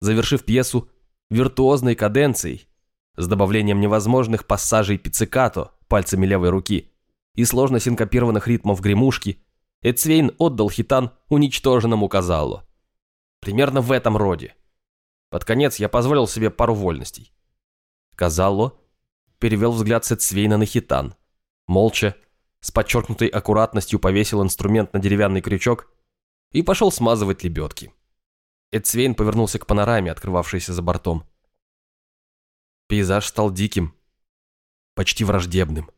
S1: Завершив пьесу виртуозной каденцией, с добавлением невозможных пассажей пиццикато пальцами левой руки и сложно синкопированных ритмов гремушки, Эцвейн отдал хитан уничтоженному Казалу. Примерно в этом роде. Под конец я позволил себе пару вольностей. Казалло перевел взгляд с Эцвейна на хитан. Молча, с подчеркнутой аккуратностью повесил инструмент на деревянный крючок и пошел смазывать лебедки. Эдсвейн повернулся к панораме, открывавшейся за бортом. Пейзаж стал диким, почти враждебным.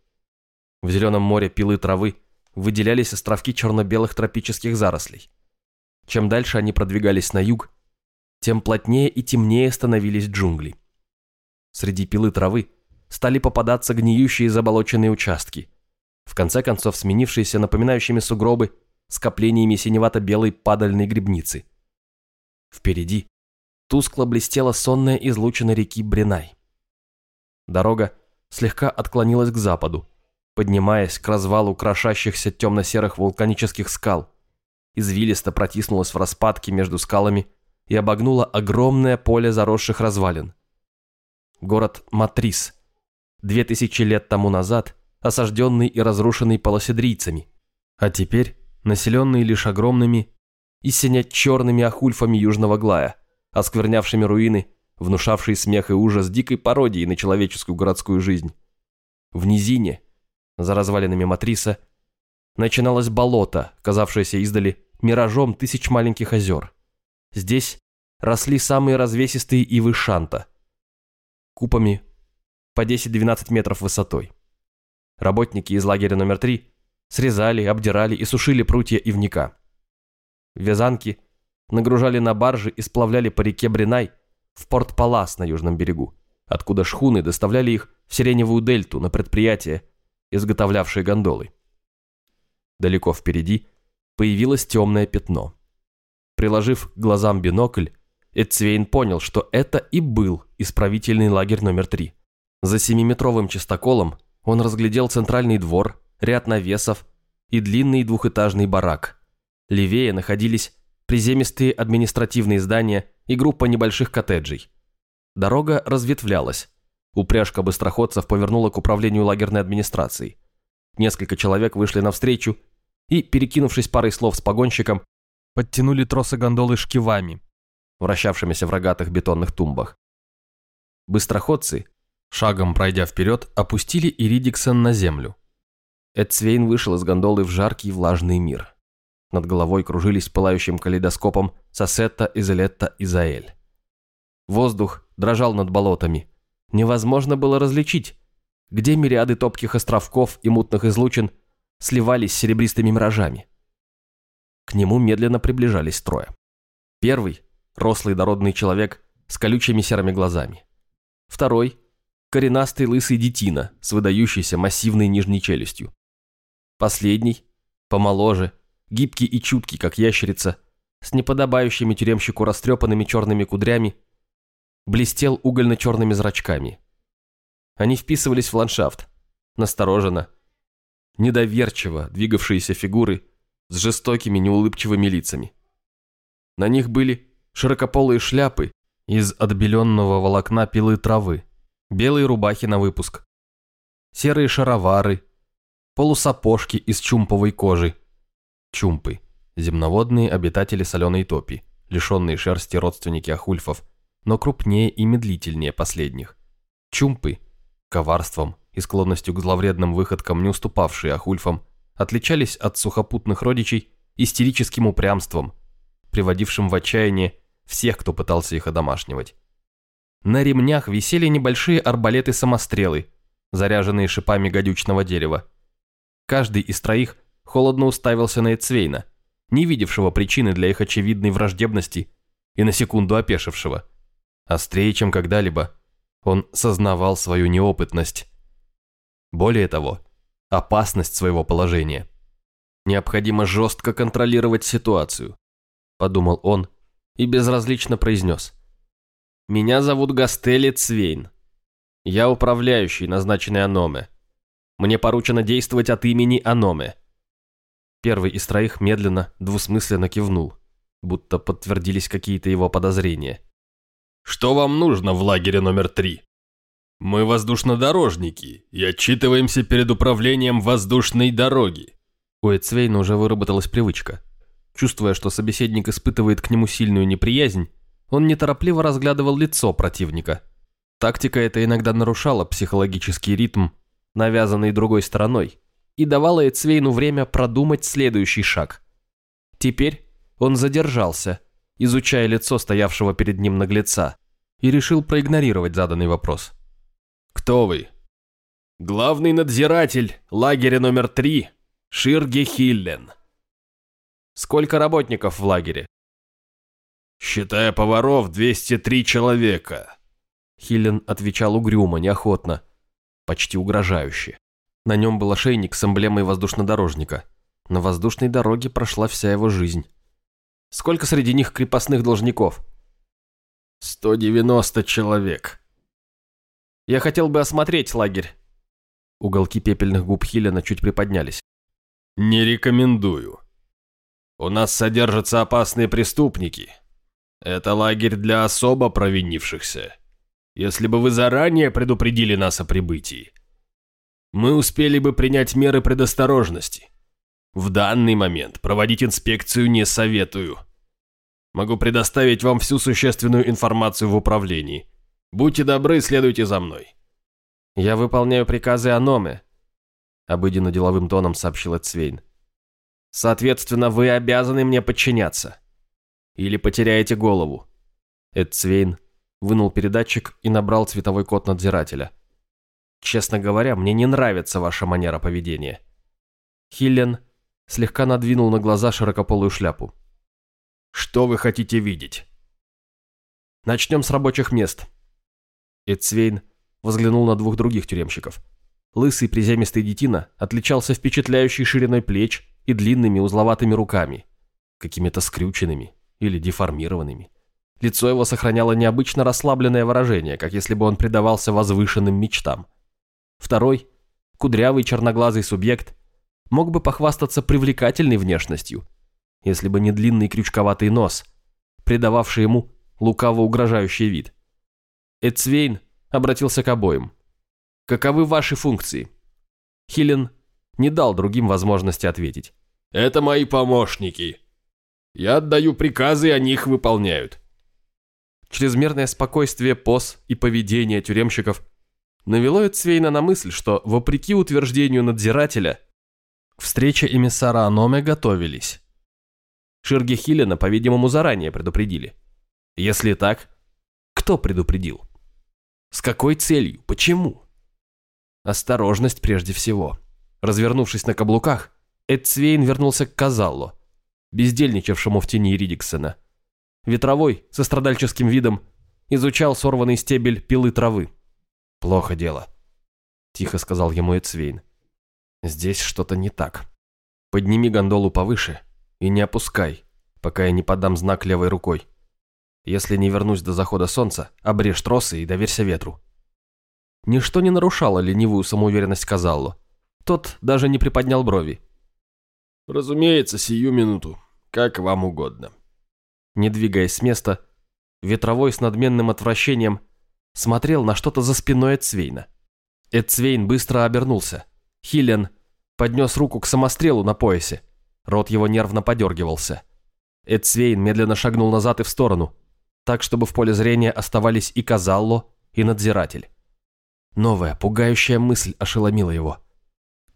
S1: В зеленом море пилы травы выделялись островки черно-белых тропических зарослей. Чем дальше они продвигались на юг, тем плотнее и темнее становились джунгли. Среди пилы травы стали попадаться гниющие заболоченные участки, в конце концов сменившиеся напоминающими сугробы скоплениями синевато-белой падальной грибницы – Впереди тускло блестела сонная излучина реки Бренай. Дорога слегка отклонилась к западу, поднимаясь к развалу крошащихся темно-серых вулканических скал. Извилисто протиснулась в распадке между скалами и обогнула огромное поле заросших развалин. Город Матрис, две тысячи лет тому назад осажденный и разрушенный полоседрийцами, а теперь населенный лишь огромными и синять черными ахульфами южного глая, осквернявшими руины, внушавшие смех и ужас дикой пародии на человеческую городскую жизнь. В низине, за развалинами Матриса, начиналось болото, казавшееся издали миражом тысяч маленьких озер. Здесь росли самые развесистые ивы шанта, купами по 10-12 метров высотой. Работники из лагеря номер 3 срезали, обдирали и сушили прутья ивника. Вязанки нагружали на баржи и сплавляли по реке Бринай в порт Палас на южном берегу, откуда шхуны доставляли их в Сиреневую дельту на предприятие, изготовлявшее гондолы. Далеко впереди появилось темное пятно. Приложив к глазам бинокль, Эдцвейн понял, что это и был исправительный лагерь номер три. За семиметровым частоколом он разглядел центральный двор, ряд навесов и длинный двухэтажный барак, Левее находились приземистые административные здания и группа небольших коттеджей. Дорога разветвлялась. Упряжка быстроходцев повернула к управлению лагерной администрацией. Несколько человек вышли навстречу и, перекинувшись парой слов с погонщиком, подтянули тросы гондолы шкивами, вращавшимися в рогатых бетонных тумбах. Быстроходцы, шагом пройдя вперед, опустили Иридиксон на землю. Эдсвейн вышел из гондолы в жаркий влажный мир. Над головой кружились пылающим калейдоскопом Сосетта, Изолетта, Изаэль. Воздух дрожал над болотами. Невозможно было различить, где мириады топких островков и мутных излучин сливались с серебристыми миражами. К нему медленно приближались трое. Первый рослый дородный человек с колючими серыми глазами. Второй – коренастый лысый детина с выдающейся массивной нижней челюстью. Последний – помоложе, гибкий и чуткий, как ящерица, с неподобающими тюремщику растрепанными черными кудрями, блестел угольно-черными зрачками. Они вписывались в ландшафт, настороженно, недоверчиво двигавшиеся фигуры с жестокими неулыбчивыми лицами. На них были широкополые шляпы из отбеленного волокна пилы травы, белые рубахи на выпуск, серые шаровары, полусапожки из чумповой кожи, чумпы, земноводные обитатели соленой топи, лишенные шерсти родственники ахульфов, но крупнее и медлительнее последних. Чумпы, коварством и склонностью к зловредным выходкам, не уступавшие ахульфам, отличались от сухопутных родичей истерическим упрямством, приводившим в отчаяние всех, кто пытался их одомашнивать. На ремнях висели небольшие арбалеты-самострелы, заряженные шипами гадючного дерева. Каждый из троих холодно уставился на Эцвейна, не видевшего причины для их очевидной враждебности и на секунду опешившего. Острее, чем когда-либо, он сознавал свою неопытность. Более того, опасность своего положения. Необходимо жестко контролировать ситуацию, подумал он и безразлично произнес. «Меня зовут Гастели Цвейн. Я управляющий, назначенный Аноме. Мне поручено действовать от имени Аноме». Первый из троих медленно, двусмысленно кивнул, будто подтвердились какие-то его подозрения.
S3: «Что вам нужно в лагере номер три?» «Мы воздушнодорожники и отчитываемся перед управлением воздушной дороги».
S1: У Эцвейна уже выработалась привычка – Чувствуя, что собеседник испытывает к нему сильную неприязнь, он неторопливо разглядывал лицо противника. Тактика эта иногда нарушала психологический ритм, навязанный другой стороной, и давала Эцвейну время продумать следующий шаг. Теперь он задержался, изучая лицо стоявшего перед ним наглеца, и решил проигнорировать заданный вопрос.
S3: «Кто вы?» «Главный надзиратель лагеря номер три, Ширге Хиллен»,
S1: Сколько работников в лагере?
S3: Считая поваров, 203 человека.
S1: Хиллен отвечал угрюмо, неохотно, почти угрожающе. На нем был ошейник с эмблемой воздушнодорожника. На воздушной дороге прошла вся его жизнь. Сколько среди них крепостных должников?
S3: 190 человек.
S1: Я хотел бы осмотреть лагерь. Уголки пепельных губ Хиллена чуть приподнялись.
S3: Не рекомендую. У нас содержатся опасные преступники. Это лагерь для особо провинившихся. Если бы вы заранее предупредили нас о прибытии, мы успели бы принять меры предосторожности. В данный момент проводить инспекцию не советую. Могу предоставить вам всю существенную информацию в управлении. Будьте добры, следуйте за мной.
S1: Я выполняю приказы Аноме, обыденно деловым тоном сообщил Цвейн. Соответственно, вы обязаны мне подчиняться. Или потеряете голову. Эд Цвейн вынул передатчик и набрал цветовой код надзирателя. Честно говоря, мне не нравится ваша манера поведения. Хиллен слегка надвинул на глаза широкополую шляпу.
S3: Что вы хотите видеть?
S1: Начнем с рабочих мест. Эдсвейн взглянул на двух других тюремщиков. Лысый приземистый детина отличался впечатляющей шириной плеч и длинными узловатыми руками, какими-то скрюченными или деформированными. Лицо его сохраняло необычно расслабленное выражение, как если бы он предавался возвышенным мечтам. Второй, кудрявый черноглазый субъект, мог бы похвастаться привлекательной внешностью, если бы не длинный крючковатый нос, придававший ему лукаво угрожающий вид. Эцвейн обратился к обоим. «Каковы ваши функции?» Хилен не дал другим возможности ответить.
S3: «Это мои помощники. Я отдаю приказы, и они их выполняют».
S1: Чрезмерное спокойствие поз и поведение тюремщиков навело Эцвейна на мысль, что, вопреки утверждению надзирателя, к встрече эмиссара Аноме готовились. Ширги Хиллена, по-видимому, заранее предупредили. Если так, кто предупредил? С какой целью? Почему? Осторожность прежде всего. Развернувшись на каблуках, Эдсвейн вернулся к Казалло, бездельничавшему в тени Ридиксона. Ветровой, со страдальческим видом, изучал сорванный стебель пилы травы. «Плохо дело», — тихо сказал ему Эцвейн. «Здесь что-то не так. Подними гондолу повыше и не опускай, пока я не подам знак левой рукой. Если не вернусь до захода солнца, обрежь тросы и доверься ветру». Ничто не нарушало ленивую самоуверенность Казалло. Тот даже не приподнял брови.
S3: «Разумеется, сию минуту, как вам угодно».
S1: Не двигаясь с места, ветровой с надменным отвращением смотрел на что-то за спиной Эцвейна. Эцвейн быстро обернулся. Хиллен поднес руку к самострелу на поясе. Рот его нервно подергивался. Эцвейн медленно шагнул назад и в сторону, так, чтобы в поле зрения оставались и Казалло, и надзиратель. Новая, пугающая мысль ошеломила его.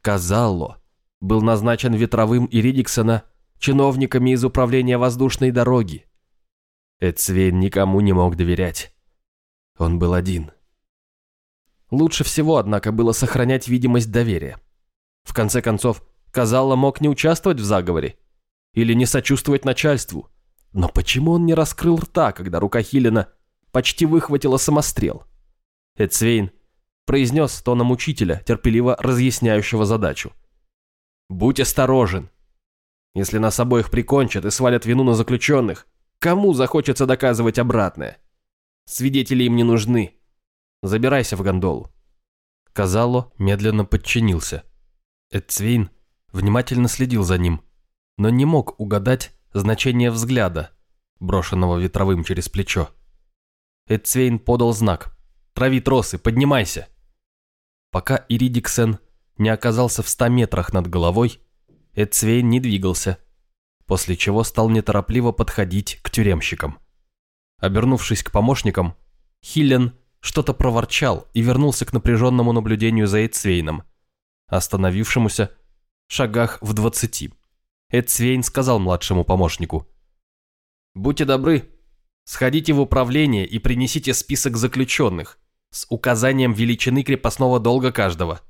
S1: Казалло был назначен ветровым и Ридиксона чиновниками из управления воздушной дороги. Эцвейн никому не мог доверять. Он был один. Лучше всего, однако, было сохранять видимость доверия. В конце концов, Казалло мог не участвовать в заговоре или не сочувствовать начальству. Но почему он не раскрыл рта, когда рука Хилена почти выхватила самострел? Эцвейн произнес тоном учителя, терпеливо разъясняющего задачу. «Будь осторожен. Если нас обоих прикончат и свалят вину на заключенных, кому захочется доказывать обратное? Свидетели им не нужны. Забирайся в гондолу». Казало медленно подчинился. Эдцвейн внимательно следил за ним, но не мог угадать значение взгляда, брошенного ветровым через плечо. Эдцвейн подал знак. «Трави тросы, поднимайся!» Пока Иридиксен не оказался в ста метрах над головой, Эцвейн не двигался, после чего стал неторопливо подходить к тюремщикам. Обернувшись к помощникам, Хиллен что-то проворчал и вернулся к напряженному наблюдению за Эцвейном, остановившемуся в шагах в двадцати. Эцвейн сказал младшему помощнику. «Будьте добры, сходите в управление и принесите список заключенных, с указанием величины крепостного долга каждого.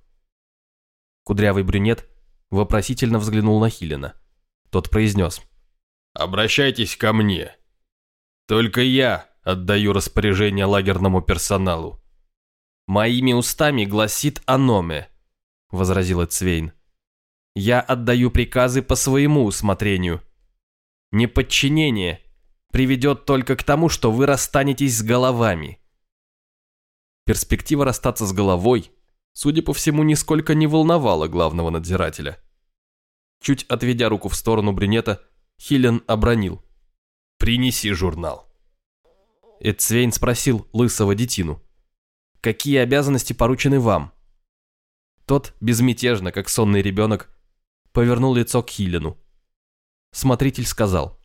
S1: Кудрявый брюнет вопросительно взглянул на Хилина. Тот произнес.
S3: «Обращайтесь ко мне. Только я отдаю распоряжение лагерному персоналу».
S1: «Моими устами гласит Аноме», — возразила Цвейн. «Я отдаю приказы по своему усмотрению. Неподчинение приведет только к тому, что вы расстанетесь с головами. Перспектива расстаться с головой, судя по всему, нисколько не волновала главного надзирателя. Чуть отведя руку в сторону брюнета, Хилен обронил. «Принеси журнал». Эдцвейн спросил лысого детину. «Какие обязанности поручены вам?» Тот, безмятежно, как сонный ребенок, повернул лицо к Хилену. Смотритель сказал.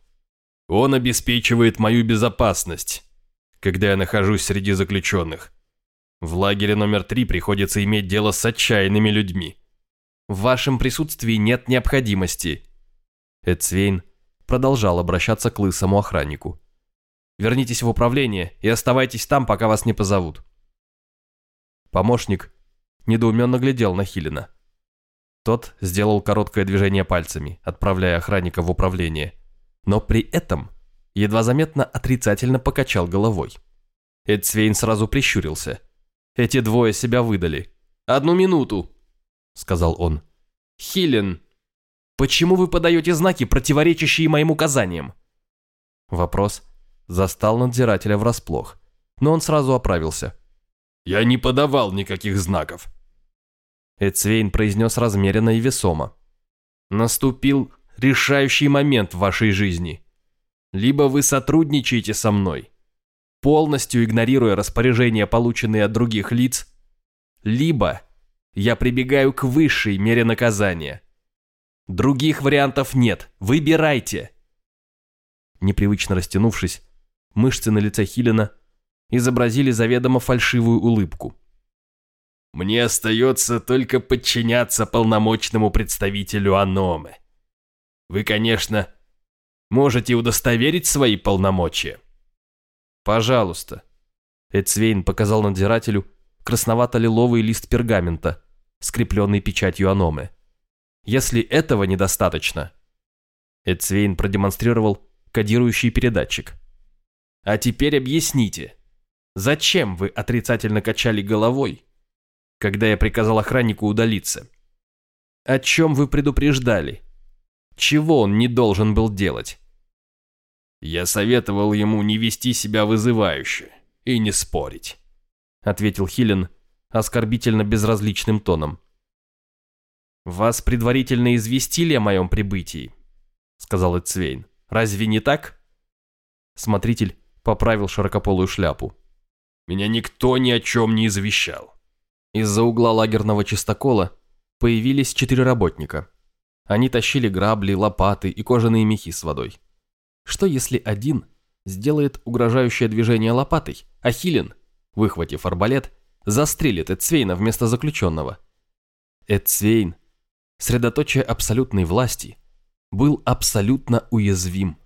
S3: «Он обеспечивает мою безопасность, когда я нахожусь среди заключенных. В лагере номер три приходится иметь дело с отчаянными людьми.
S1: В вашем присутствии нет необходимости. Эдсвейн продолжал обращаться к лысому охраннику. Вернитесь в управление и оставайтесь там, пока вас не позовут. Помощник недоуменно глядел на Хилина. Тот сделал короткое движение пальцами, отправляя охранника в управление, но при этом едва заметно отрицательно покачал головой. Эдсвейн сразу прищурился – эти двое себя выдали. «Одну минуту», — сказал он. «Хилен, почему вы подаете знаки, противоречащие моим указаниям?» Вопрос застал надзирателя врасплох, но он сразу оправился.
S3: «Я не подавал никаких знаков».
S1: Эцвейн произнес размеренно и весомо. «Наступил решающий момент в вашей жизни. Либо вы сотрудничаете со мной, полностью игнорируя распоряжения, полученные от других лиц, либо я прибегаю к высшей мере наказания. Других вариантов нет, выбирайте. Непривычно растянувшись, мышцы на лице Хилена изобразили заведомо фальшивую улыбку.
S3: «Мне остается только подчиняться полномочному представителю Аноме. Вы, конечно, можете удостоверить свои полномочия?»
S1: «Пожалуйста». Эдсвейн показал надзирателю красновато-лиловый лист пергамента, скрепленный печатью Аноме. «Если этого недостаточно...» Эдсвейн продемонстрировал кодирующий передатчик. А теперь объясните, зачем вы отрицательно качали головой, когда я приказал охраннику удалиться? О чем вы предупреждали? Чего он не должен был делать?
S3: Я советовал ему не вести себя вызывающе и не спорить,
S1: ответил Хилен оскорбительно безразличным тоном. «Вас предварительно известили о моем прибытии», — сказал Эцвейн. «Разве не так?» Смотритель поправил широкополую шляпу.
S3: «Меня никто ни о чем не извещал».
S1: Из-за угла лагерного чистокола появились четыре работника. Они тащили грабли, лопаты и кожаные мехи с водой. Что если один сделает угрожающее движение лопатой, а Хилен, выхватив арбалет, застрелит Эдсвейна вместо заключенного? Эдсвейн, средоточие абсолютной власти, был абсолютно уязвим.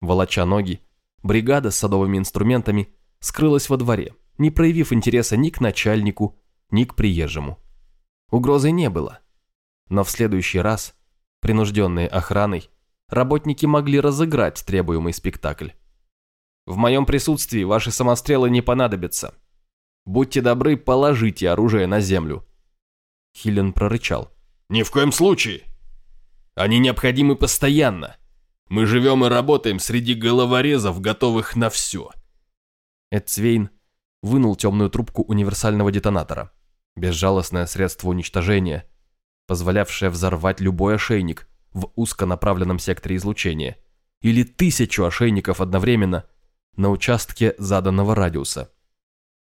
S1: Волоча ноги, бригада с садовыми инструментами скрылась во дворе, не проявив интереса ни к начальнику, ни к приезжему. Угрозы не было. Но в следующий раз, принужденные охраной, работники могли разыграть требуемый спектакль. В моем присутствии ваши самострелы не понадобятся. Будьте добры, положите оружие на землю. Хилен прорычал.
S3: Ни в коем случае. Они необходимы постоянно. Мы живем и работаем среди головорезов, готовых на все.
S1: Эдцвейн вынул темную трубку универсального детонатора. Безжалостное средство уничтожения, позволявшее взорвать любой ошейник в узконаправленном секторе излучения или тысячу ошейников одновременно на участке заданного радиуса.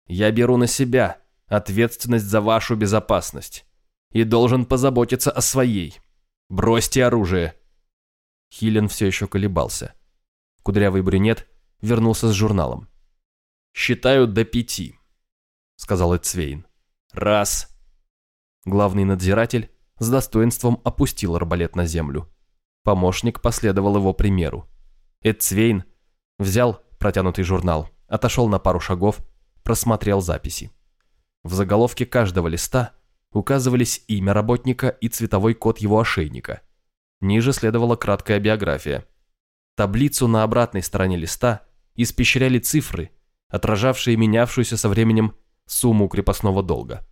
S1: Я беру на себя ответственность за вашу безопасность и должен позаботиться о своей. Бросьте оружие. Хилен все еще колебался. Кудрявый брюнет вернулся с журналом. «Считаю до пяти», — сказал Эцвейн. «Раз». Главный надзиратель с достоинством опустил арбалет на землю. Помощник последовал его примеру. Эцвейн взял протянутый журнал, отошел на пару шагов, просмотрел записи. В заголовке каждого листа указывались имя работника и цветовой код его ошейника. Ниже следовала краткая биография. Таблицу на обратной стороне листа испещряли цифры, отражавшие менявшуюся со временем сумму крепостного долга.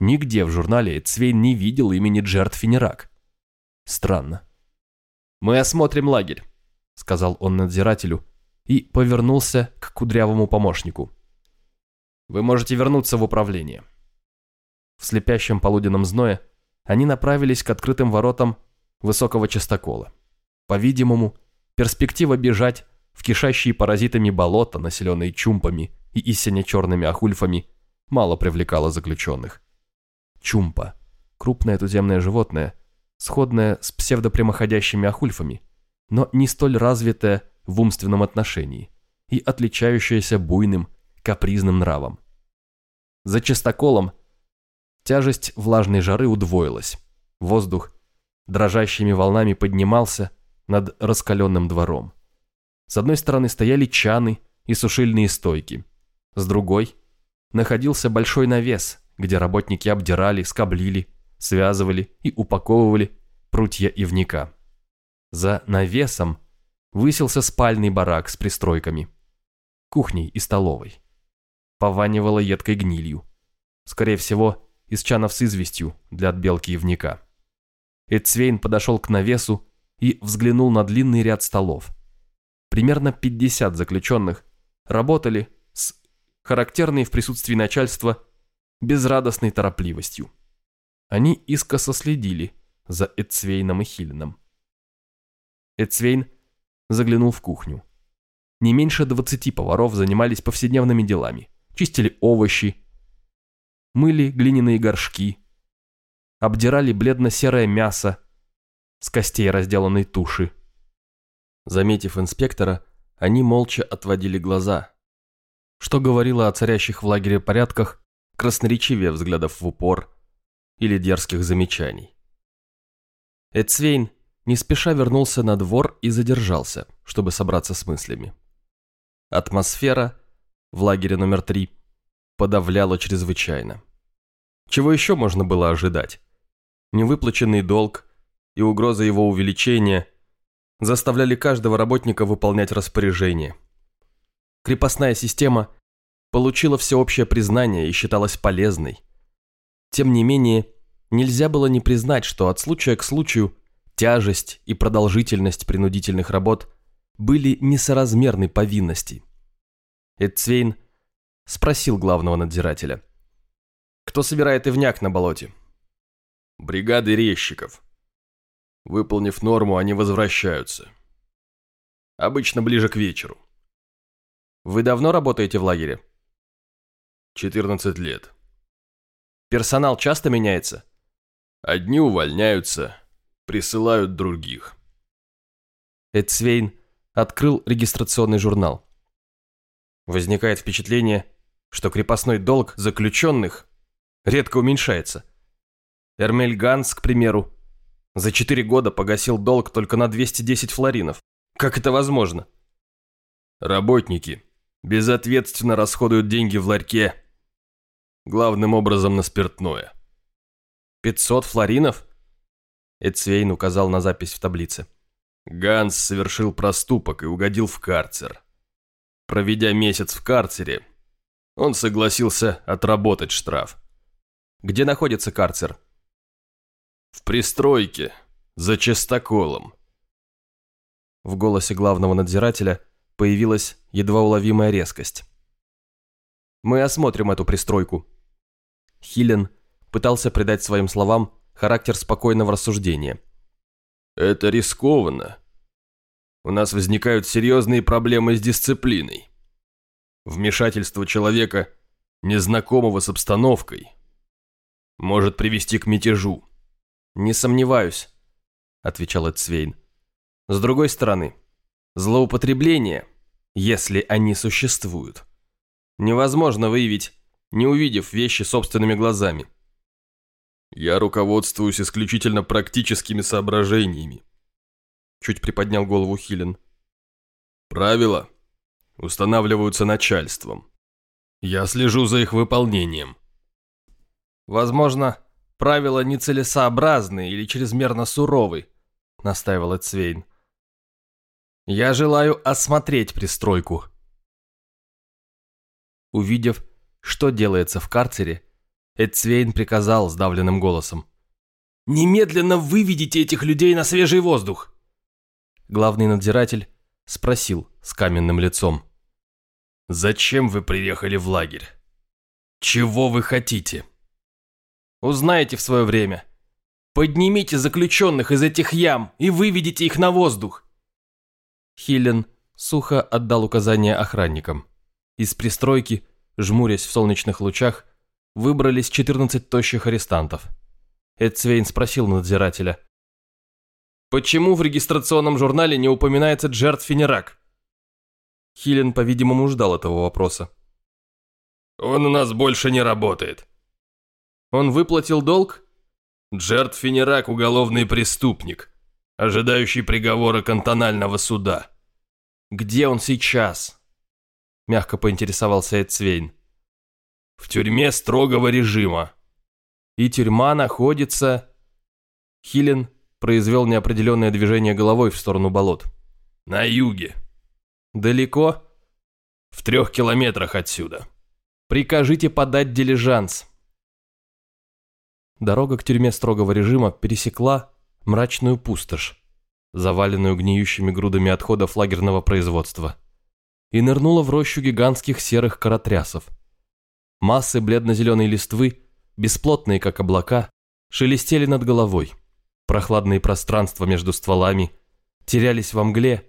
S1: Нигде в журнале Цвейн не видел имени Джерт Финерак. Странно. «Мы осмотрим лагерь», — сказал он надзирателю и повернулся к кудрявому помощнику. «Вы можете вернуться в управление». В слепящем полуденном зное они направились к открытым воротам высокого частокола. По-видимому, перспектива бежать в кишащие паразитами болота, населенные чумпами и истинно черными ахульфами, мало привлекала заключенных. Чумпа – крупное туземное животное, сходное с псевдопрямоходящими ахульфами, но не столь развитое в умственном отношении и отличающееся буйным, капризным нравом. За частоколом тяжесть влажной жары удвоилась. Воздух дрожащими волнами поднимался над раскаленным двором. С одной стороны стояли чаны и сушильные стойки, с другой находился большой навес, где работники обдирали, скоблили, связывали и упаковывали прутья ивника. За навесом высился спальный барак с пристройками, кухней и столовой. Пованивало едкой гнилью. Скорее всего, из чанов с известью для отбелки ивника. Эдцвейн подошел к навесу и взглянул на длинный ряд столов. Примерно 50 заключенных работали с характерной в присутствии начальства безрадостной торопливостью. Они искоса следили за Эдцвейном и Хиленом. Эдцвейн заглянул в кухню. Не меньше двадцати поваров занимались повседневными делами. Чистили овощи, мыли глиняные горшки, обдирали бледно-серое мясо с костей разделанной туши. Заметив инспектора, они молча отводили глаза, что говорило о царящих в лагере порядках красноречивее взглядов в упор или дерзких замечаний. Эцвейн не спеша вернулся на двор и задержался, чтобы собраться с мыслями. Атмосфера в лагере номер три подавляла чрезвычайно. Чего еще можно было ожидать? Невыплаченный долг и угроза его увеличения заставляли каждого работника выполнять распоряжение. Крепостная система получила всеобщее признание и считалась полезной. Тем не менее, нельзя было не признать, что от случая к случаю тяжесть и продолжительность принудительных работ были несоразмерны повинности. Эдцвейн спросил главного надзирателя. «Кто собирает ивняк на болоте?»
S3: «Бригады резчиков. Выполнив норму, они возвращаются. Обычно ближе к вечеру».
S1: «Вы давно работаете в лагере?»
S3: 14 лет.
S1: Персонал часто меняется?
S3: Одни увольняются, присылают других.
S1: Эдсвейн открыл регистрационный журнал. Возникает впечатление, что крепостной долг заключенных редко уменьшается. Эрмель Ганс, к примеру, за 4 года погасил долг только на 210 флоринов. Как это возможно?
S3: Работники безответственно расходуют деньги в ларьке главным образом на спиртное.
S1: «Пятьсот флоринов?» Эцвейн указал на запись в таблице.
S3: Ганс совершил проступок и угодил в карцер. Проведя месяц в карцере, он согласился отработать штраф.
S1: «Где находится карцер?»
S3: «В пристройке, за частоколом».
S1: В голосе главного надзирателя появилась едва уловимая резкость. «Мы осмотрим эту пристройку», Хилен пытался придать своим словам характер спокойного рассуждения.
S3: «Это рискованно. У нас возникают серьезные проблемы с дисциплиной. Вмешательство человека, незнакомого с обстановкой, может привести к мятежу».
S1: «Не сомневаюсь», — отвечал Эдсвейн. «С другой стороны, злоупотребления, если они существуют, невозможно выявить не увидев вещи собственными глазами.
S3: «Я руководствуюсь исключительно практическими соображениями», чуть приподнял голову Хилен. «Правила устанавливаются начальством. Я слежу за их выполнением».
S1: «Возможно, правила нецелесообразны или чрезмерно суровы», настаивал Эцвейн. «Я желаю осмотреть пристройку». Увидев, что делается в карцере, Эдцвейн приказал сдавленным голосом. «Немедленно выведите этих людей на свежий воздух!» Главный надзиратель спросил с каменным лицом.
S3: «Зачем вы приехали в лагерь? Чего вы хотите?»
S1: «Узнаете в свое время. Поднимите заключенных из этих ям и выведите их на воздух!» Хилен сухо отдал указание охранникам. Из пристройки жмурясь в солнечных лучах, выбрались 14 тощих арестантов. Эдцвейн спросил надзирателя. «Почему в регистрационном журнале не упоминается Джерт Фенерак?» Хилен, по-видимому, ждал этого вопроса.
S3: «Он у нас больше не работает».
S1: «Он выплатил долг?»
S3: «Джерт Фенерак – уголовный преступник, ожидающий приговора кантонального суда».
S1: «Где он сейчас?» мягко поинтересовался Эдсвейн.
S3: В тюрьме строгого режима.
S1: И тюрьма находится... Хилен произвел неопределенное движение головой в сторону болот.
S3: На юге.
S1: Далеко?
S3: В трех километрах отсюда.
S1: Прикажите подать дилижанс. Дорога к тюрьме строгого режима пересекла мрачную пустошь, заваленную гниющими грудами отходов лагерного производства и нырнула в рощу гигантских серых каратрясов. Массы бледно-зеленой листвы, бесплотные как облака, шелестели над головой. Прохладные пространства между стволами терялись во мгле,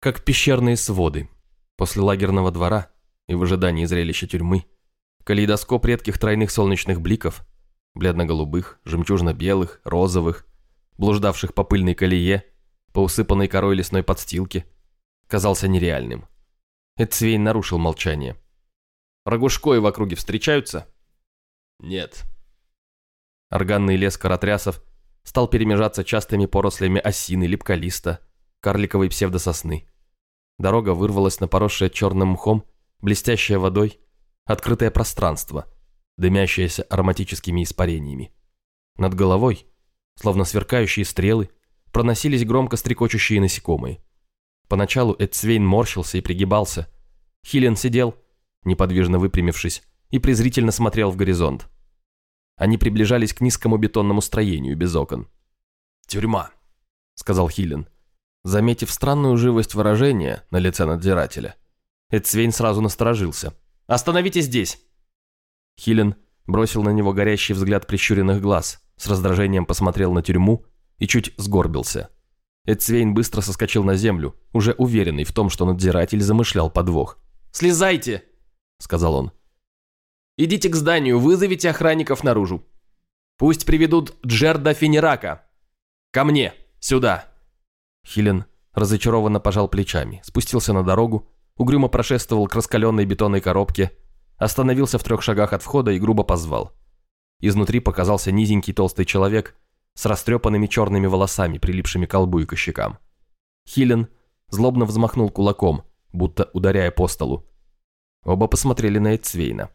S1: как пещерные своды. После лагерного двора и в ожидании зрелища тюрьмы калейдоскоп редких тройных солнечных бликов, бледно-голубых, жемчужно-белых, розовых, блуждавших по пыльной колее, по усыпанной корой лесной подстилке, казался нереальным. Эцвейн нарушил молчание. Рогушкои в округе встречаются?
S3: Нет.
S1: Органный лес каратрясов стал перемежаться частыми порослями осины, липколиста, карликовой псевдососны. Дорога вырвалась на поросшее черным мхом, блестящее водой, открытое пространство, дымящееся ароматическими испарениями. Над головой, словно сверкающие стрелы, проносились громко стрекочущие насекомые. Поначалу Эдсвейн морщился и пригибался. Хилен сидел, неподвижно выпрямившись, и презрительно смотрел в горизонт. Они приближались к низкому бетонному строению без окон.
S3: «Тюрьма», — сказал Хилен,
S1: заметив странную живость выражения на лице надзирателя. Эдсвейн сразу насторожился. «Остановитесь здесь!» Хилен бросил на него горящий взгляд прищуренных глаз, с раздражением посмотрел на тюрьму и чуть сгорбился. Эдсвейн быстро соскочил на землю, уже уверенный в том, что надзиратель замышлял подвох. «Слезайте!» — сказал он. «Идите к зданию, вызовите охранников наружу. Пусть приведут Джерда Финерака. Ко мне, сюда!» Хилен разочарованно пожал плечами, спустился на дорогу, угрюмо прошествовал к раскаленной бетонной коробке, остановился в трех шагах от входа и грубо позвал. Изнутри показался низенький толстый человек с растрепанными черными волосами, прилипшими к колбу и к щекам. Хилен злобно взмахнул кулаком, будто ударяя по столу. Оба посмотрели на Эдцвейна.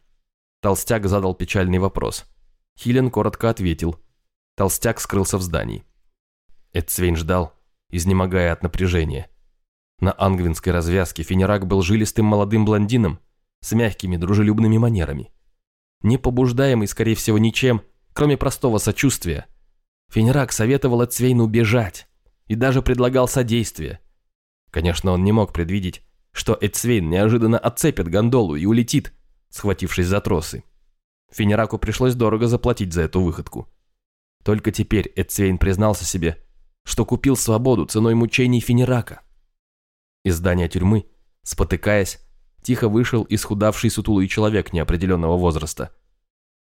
S1: Толстяк задал печальный вопрос. Хилен коротко ответил. Толстяк скрылся в здании. Эдцвейн ждал, изнемогая от напряжения. На ангвинской развязке Фенерак был жилистым молодым блондином с мягкими дружелюбными манерами. Не побуждаемый, скорее всего, ничем, кроме простого сочувствия, Фенерак советовал Эцвейну бежать и даже предлагал содействие. Конечно, он не мог предвидеть, что Эцвейн неожиданно отцепит гондолу и улетит, схватившись за тросы. Фенераку пришлось дорого заплатить за эту выходку. Только теперь Эцвейн признался себе, что купил свободу ценой мучений Фенерака. Из здания тюрьмы, спотыкаясь, тихо вышел исхудавший сутулый человек неопределенного возраста.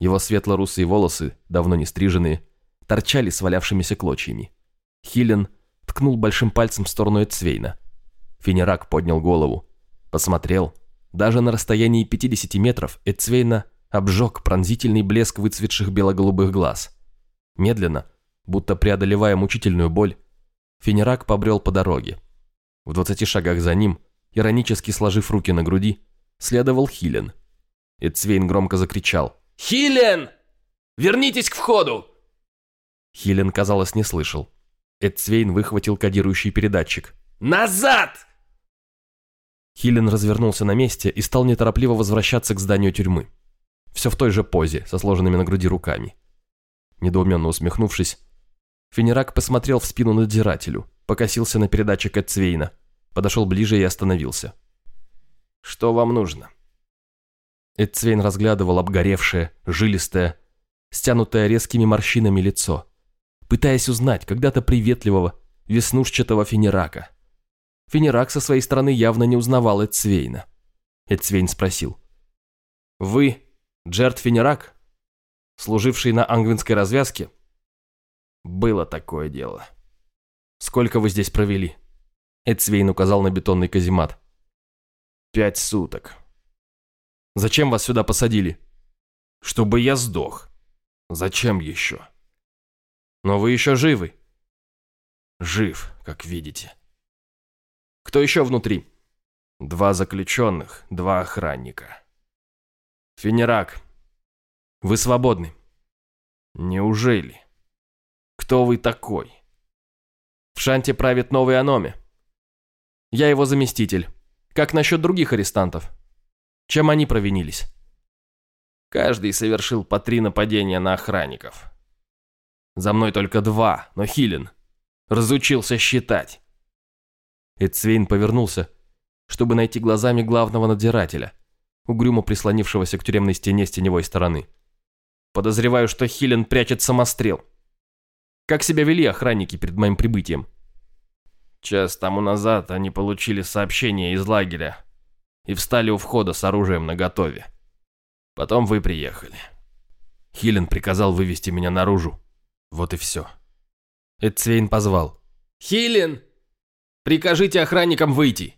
S1: Его светло-русые волосы, давно не стриженные, торчали свалявшимися клочьями. Хилен ткнул большим пальцем в сторону Эцвейна. Фенерак поднял голову, посмотрел. Даже на расстоянии 50 метров Эцвейна обжег пронзительный блеск выцветших бело-голубых глаз. Медленно, будто преодолевая мучительную боль, Фенерак побрел по дороге. В двадцати шагах за ним, иронически сложив руки на груди, следовал Хилен. Эдсвейн громко закричал.
S2: «Хилен! Вернитесь к входу!»
S1: Хилен, казалось, не слышал. Эдсвейн выхватил кодирующий передатчик.
S2: «Назад!»
S1: Хилен развернулся на месте и стал неторопливо возвращаться к зданию тюрьмы. Все в той же позе, со сложенными на груди руками. Недоуменно усмехнувшись, Фенерак посмотрел в спину надзирателю, покосился на передатчик Эдцвейна, подошел ближе и остановился. «Что вам нужно?» Эдцвейн разглядывал обгоревшее, жилистое, стянутое резкими морщинами лицо, пытаясь узнать когда-то приветливого, веснушчатого Фенерака. Фенерак со своей стороны явно не узнавал Эдцвейна. Эдцвейн спросил. «Вы Джерт Фенерак, служивший на ангвинской развязке?» Было такое дело. Сколько вы здесь провели? Эдсвейн указал на бетонный каземат. Пять суток. Зачем вас сюда посадили? Чтобы я сдох. Зачем еще? Но вы еще живы. Жив, как видите. Кто еще внутри? Два заключенных, два охранника. Фенерак, вы свободны. Неужели? Кто вы такой? В Шанте правит новый Аноми. Я его заместитель. Как насчет других арестантов? Чем они провинились? Каждый совершил по три нападения на охранников. За мной только два, но Хилин разучился считать. Эдсвейн повернулся, чтобы найти глазами главного надзирателя, угрюмо прислонившегося к тюремной стене с теневой стороны. Подозреваю, что Хилен прячет самострел. Как себя вели охранники перед моим прибытием? Час тому назад они получили сообщение из лагеря и встали у входа с оружием наготове. Потом вы приехали. Хилен приказал вывести меня наружу. Вот и все. Эдцвейн позвал. «Хилен! Прикажите охранникам выйти!»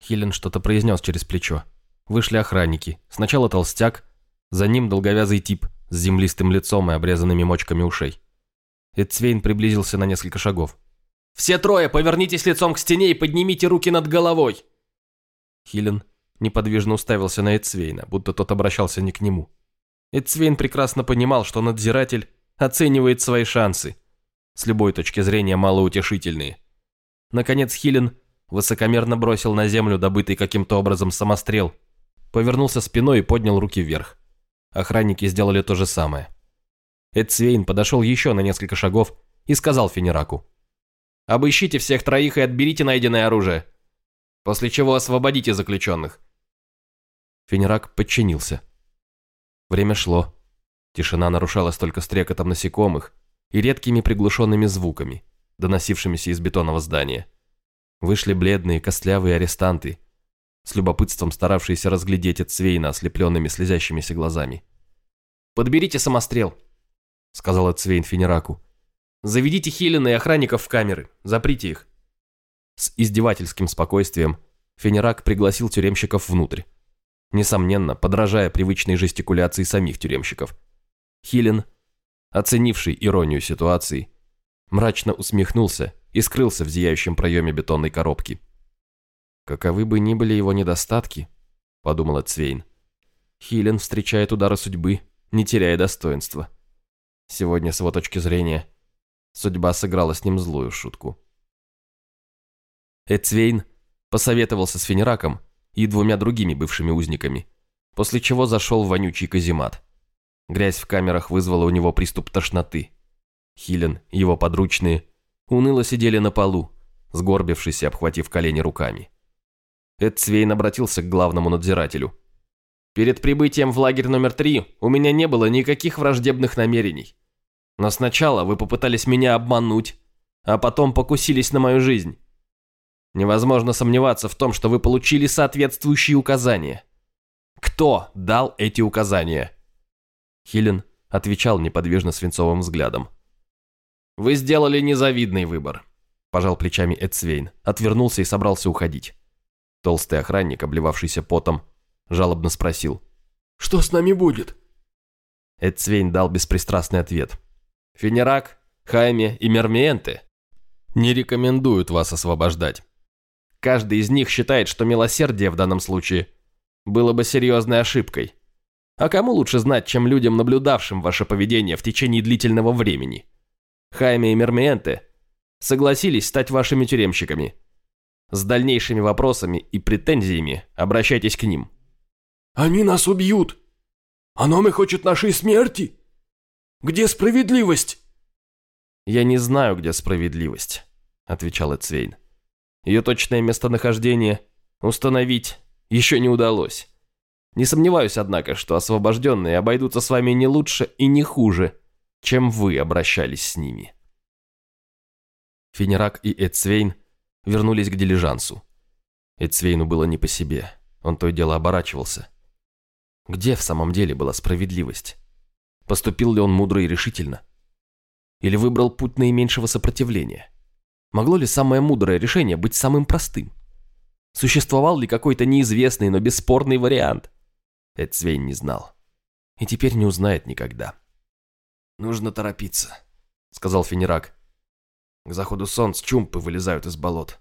S1: Хилен что-то произнес через плечо. Вышли охранники. Сначала толстяк, за ним долговязый тип с землистым лицом и обрезанными мочками ушей. Эдцвейн приблизился на несколько шагов. «Все трое повернитесь лицом к стене и поднимите руки над головой!» Хилен неподвижно уставился на Эдцвейна, будто тот обращался не к нему. Эдцвейн прекрасно понимал, что надзиратель оценивает свои шансы, с любой точки зрения малоутешительные. Наконец Хилен высокомерно бросил на землю добытый каким-то образом самострел, повернулся спиной и поднял руки вверх. Охранники сделали то же самое. Эдсвейн подошел еще на несколько шагов и сказал Фенераку. «Обыщите всех троих и отберите найденное оружие, после чего освободите заключенных». Фенерак подчинился. Время шло. Тишина нарушалась только стрекотом насекомых и редкими приглушенными звуками, доносившимися из бетонного здания. Вышли бледные, костлявые арестанты, с любопытством старавшиеся разглядеть от Цвейна ослепленными слезящимися глазами. «Подберите самострел», — сказал Цвейн Фенераку. «Заведите Хелена и охранников в камеры, заприте их». С издевательским спокойствием Фенерак пригласил тюремщиков внутрь, несомненно, подражая привычной жестикуляции самих тюремщиков. Хилен, оценивший иронию ситуации, мрачно усмехнулся и скрылся в зияющем проеме бетонной коробки. Каковы бы ни были его недостатки, подумал Цвейн, Хилен встречает удары судьбы, не теряя достоинства. Сегодня, с его точки зрения, судьба сыграла с ним злую шутку. Эцвейн посоветовался с Фенераком и двумя другими бывшими узниками, после чего зашел в вонючий каземат. Грязь в камерах вызвала у него приступ тошноты. Хилен и его подручные уныло сидели на полу, сгорбившись и обхватив колени руками. Эд Цвейн обратился к главному надзирателю. «Перед прибытием в лагерь номер три у меня не было никаких враждебных намерений. Но сначала вы попытались меня обмануть, а потом покусились на мою жизнь. Невозможно сомневаться в том, что вы получили соответствующие указания. Кто дал эти указания?» Хилен отвечал неподвижно свинцовым взглядом. «Вы сделали незавидный выбор», – пожал плечами Эдсвейн, отвернулся и собрался уходить. Толстый охранник, обливавшийся потом, жалобно спросил. «Что с нами будет?» Эдсвейн дал беспристрастный ответ. «Фенерак, Хайме и Мермиенте не рекомендуют вас освобождать. Каждый из них считает, что милосердие в данном случае было бы серьезной ошибкой. А кому лучше знать, чем людям, наблюдавшим ваше поведение в течение длительного времени?» Хайме и Мермиенте согласились стать вашими тюремщиками. С дальнейшими вопросами и претензиями обращайтесь к ним.
S4: Они нас убьют. Аномы хочет нашей смерти. Где справедливость?
S1: Я не знаю, где справедливость, отвечал Эцвейн. Ее точное местонахождение установить еще не удалось. Не сомневаюсь, однако, что освобожденные обойдутся с вами не лучше и не хуже, чем вы обращались с ними. Фенерак и Эцвейн вернулись к дилижансу. Эцвейну было не по себе, он то и дело оборачивался. Где в самом деле была справедливость? Поступил ли он мудро и решительно? Или выбрал путь наименьшего сопротивления? Могло ли самое мудрое решение быть самым простым? Существовал ли какой-то неизвестный, но бесспорный вариант? Эцвейн не знал. И теперь не узнает никогда.
S4: «Нужно торопиться», — сказал Фенерак. «К заходу солнца чумпы вылезают из болот».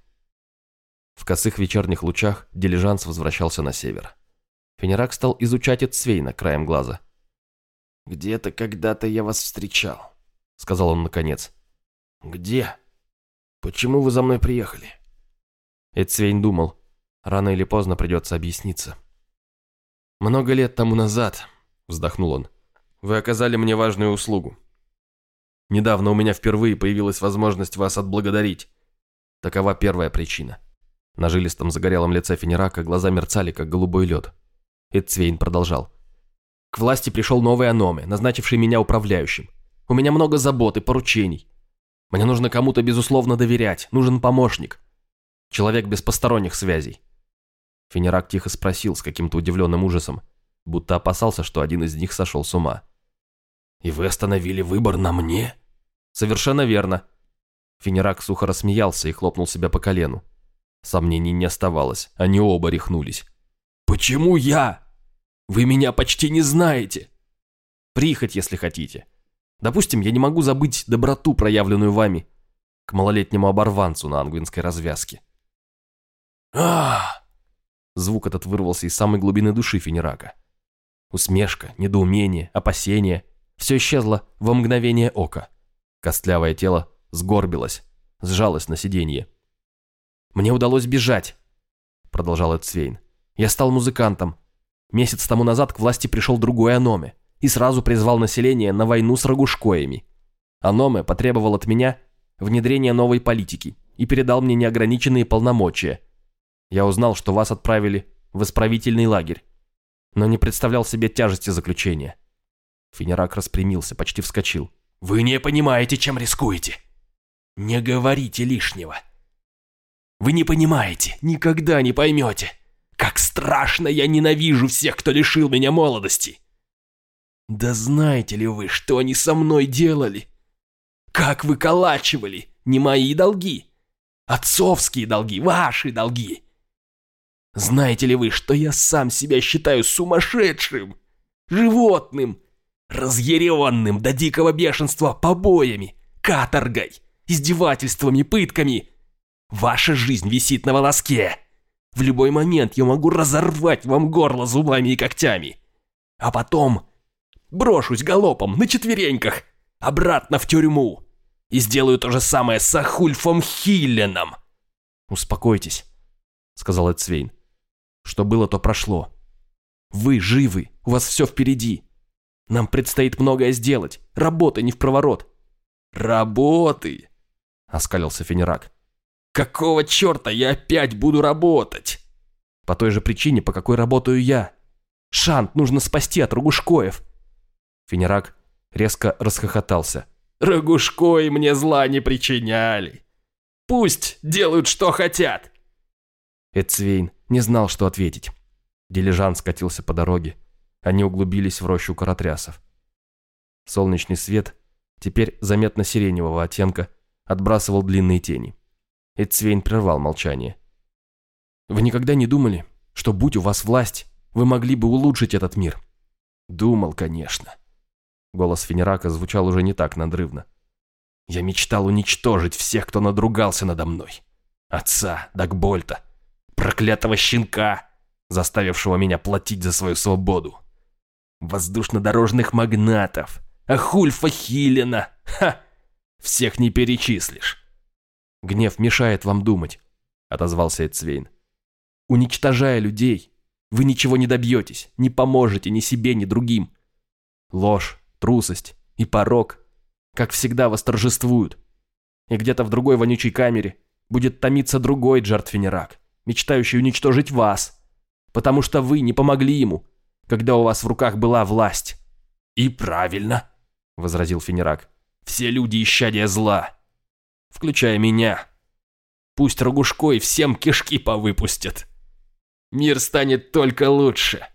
S1: В косых вечерних лучах дилижанс возвращался на север. Фенерак стал изучать Эцвейна краем глаза.
S4: «Где-то когда-то я вас встречал», — сказал он наконец. «Где? Почему вы за мной приехали?»
S1: Эцвейн думал, рано или поздно придется объясниться. «Много лет тому назад», — вздохнул он, вы оказали мне важную услугу. Недавно у меня впервые появилась возможность вас отблагодарить. Такова первая причина. На жилистом загорелом лице Фенерака глаза мерцали, как голубой лед. Эдцвейн продолжал. Власти пришел новый Аноме, назначивший меня управляющим. У меня много забот и поручений. Мне нужно кому-то, безусловно, доверять. Нужен помощник. Человек без посторонних связей. Фенерак тихо спросил с каким-то удивленным ужасом будто опасался, что один из них сошел с ума.
S4: «И вы остановили выбор на мне?»
S1: «Совершенно верно». Фенерак сухо рассмеялся и хлопнул себя по колену. Сомнений не оставалось, они оба рехнулись.
S4: «Почему я? Вы меня почти не знаете!»
S1: «Прихоть, если хотите. Допустим, я не могу забыть доброту, проявленную вами к малолетнему оборванцу на ангвинской развязке».
S4: «Ах!»
S1: Звук этот вырвался из самой глубины души Фенерака. Усмешка, недоумение, опасение – все исчезло во мгновение ока. Костлявое тело сгорбилось, сжалось на сиденье. Мне удалось бежать, продолжал Эдсвейн. Я стал музыкантом. Месяц тому назад к власти пришел другой Аноме и сразу призвал население на войну с рогушкоями. Аноме потребовал от меня внедрения новой политики и передал мне неограниченные полномочия. Я узнал, что вас отправили в исправительный лагерь, но не представлял себе тяжести заключения. Фенерак распрямился, почти вскочил. «Вы не понимаете, чем рискуете. Не говорите лишнего. Вы не понимаете, никогда не поймете, как страшно я ненавижу всех, кто лишил меня молодости. Да знаете ли вы, что они со мной делали? Как выколачивали не мои долги, отцовские долги, ваши долги. Знаете ли вы, что я сам себя считаю сумасшедшим, животным, разъяренным до дикого бешенства побоями, каторгой, издевательствами, пытками? Ваша жизнь висит на волоске. В любой момент я могу разорвать вам горло зубами и когтями. А потом брошусь галопом на четвереньках обратно в тюрьму и сделаю то же самое с Ахульфом Хилленом. Успокойтесь, сказал Эдсвейн. Что было, то прошло. Вы живы, у вас все впереди. Нам предстоит многое сделать. Работы не в проворот. Работы, оскалился Фенерак. Какого черта я опять буду работать? По той же причине, по какой работаю я. Шант нужно спасти от Рогушкоев. Фенерак резко расхохотался. Рогушкои мне зла не причиняли. Пусть делают, что хотят. Эцвейн не знал, что ответить. Дилижанс скатился по дороге. Они углубились в рощу каратрясов. Солнечный свет, теперь заметно сиреневого оттенка, отбрасывал длинные тени. Эдсвейн прервал молчание. «Вы никогда не думали, что, будь у вас власть, вы могли бы улучшить этот мир?» «Думал, конечно». Голос Фенерака звучал уже не так надрывно. «Я мечтал уничтожить всех, кто надругался надо мной. Отца, Дагбольта, проклятого щенка, заставившего меня платить за свою свободу. Воздушно-дорожных магнатов, Ахульфа Хилина, ха! Всех не перечислишь. Гнев мешает вам думать», — отозвался Эдсвейн. «Уничтожая людей, вы ничего не добьетесь, не поможете ни себе, ни другим. Ложь, трусость и порог, как всегда, восторжествуют. И где-то в другой вонючей камере будет томиться другой Джартфенерак, мечтающий уничтожить вас, потому что вы не помогли ему, когда у вас в руках была власть». «И правильно», — возразил Фенерак. «Все люди исчадия зла» включая меня. Пусть Рогушкой всем кишки повыпустят. Мир станет только лучше.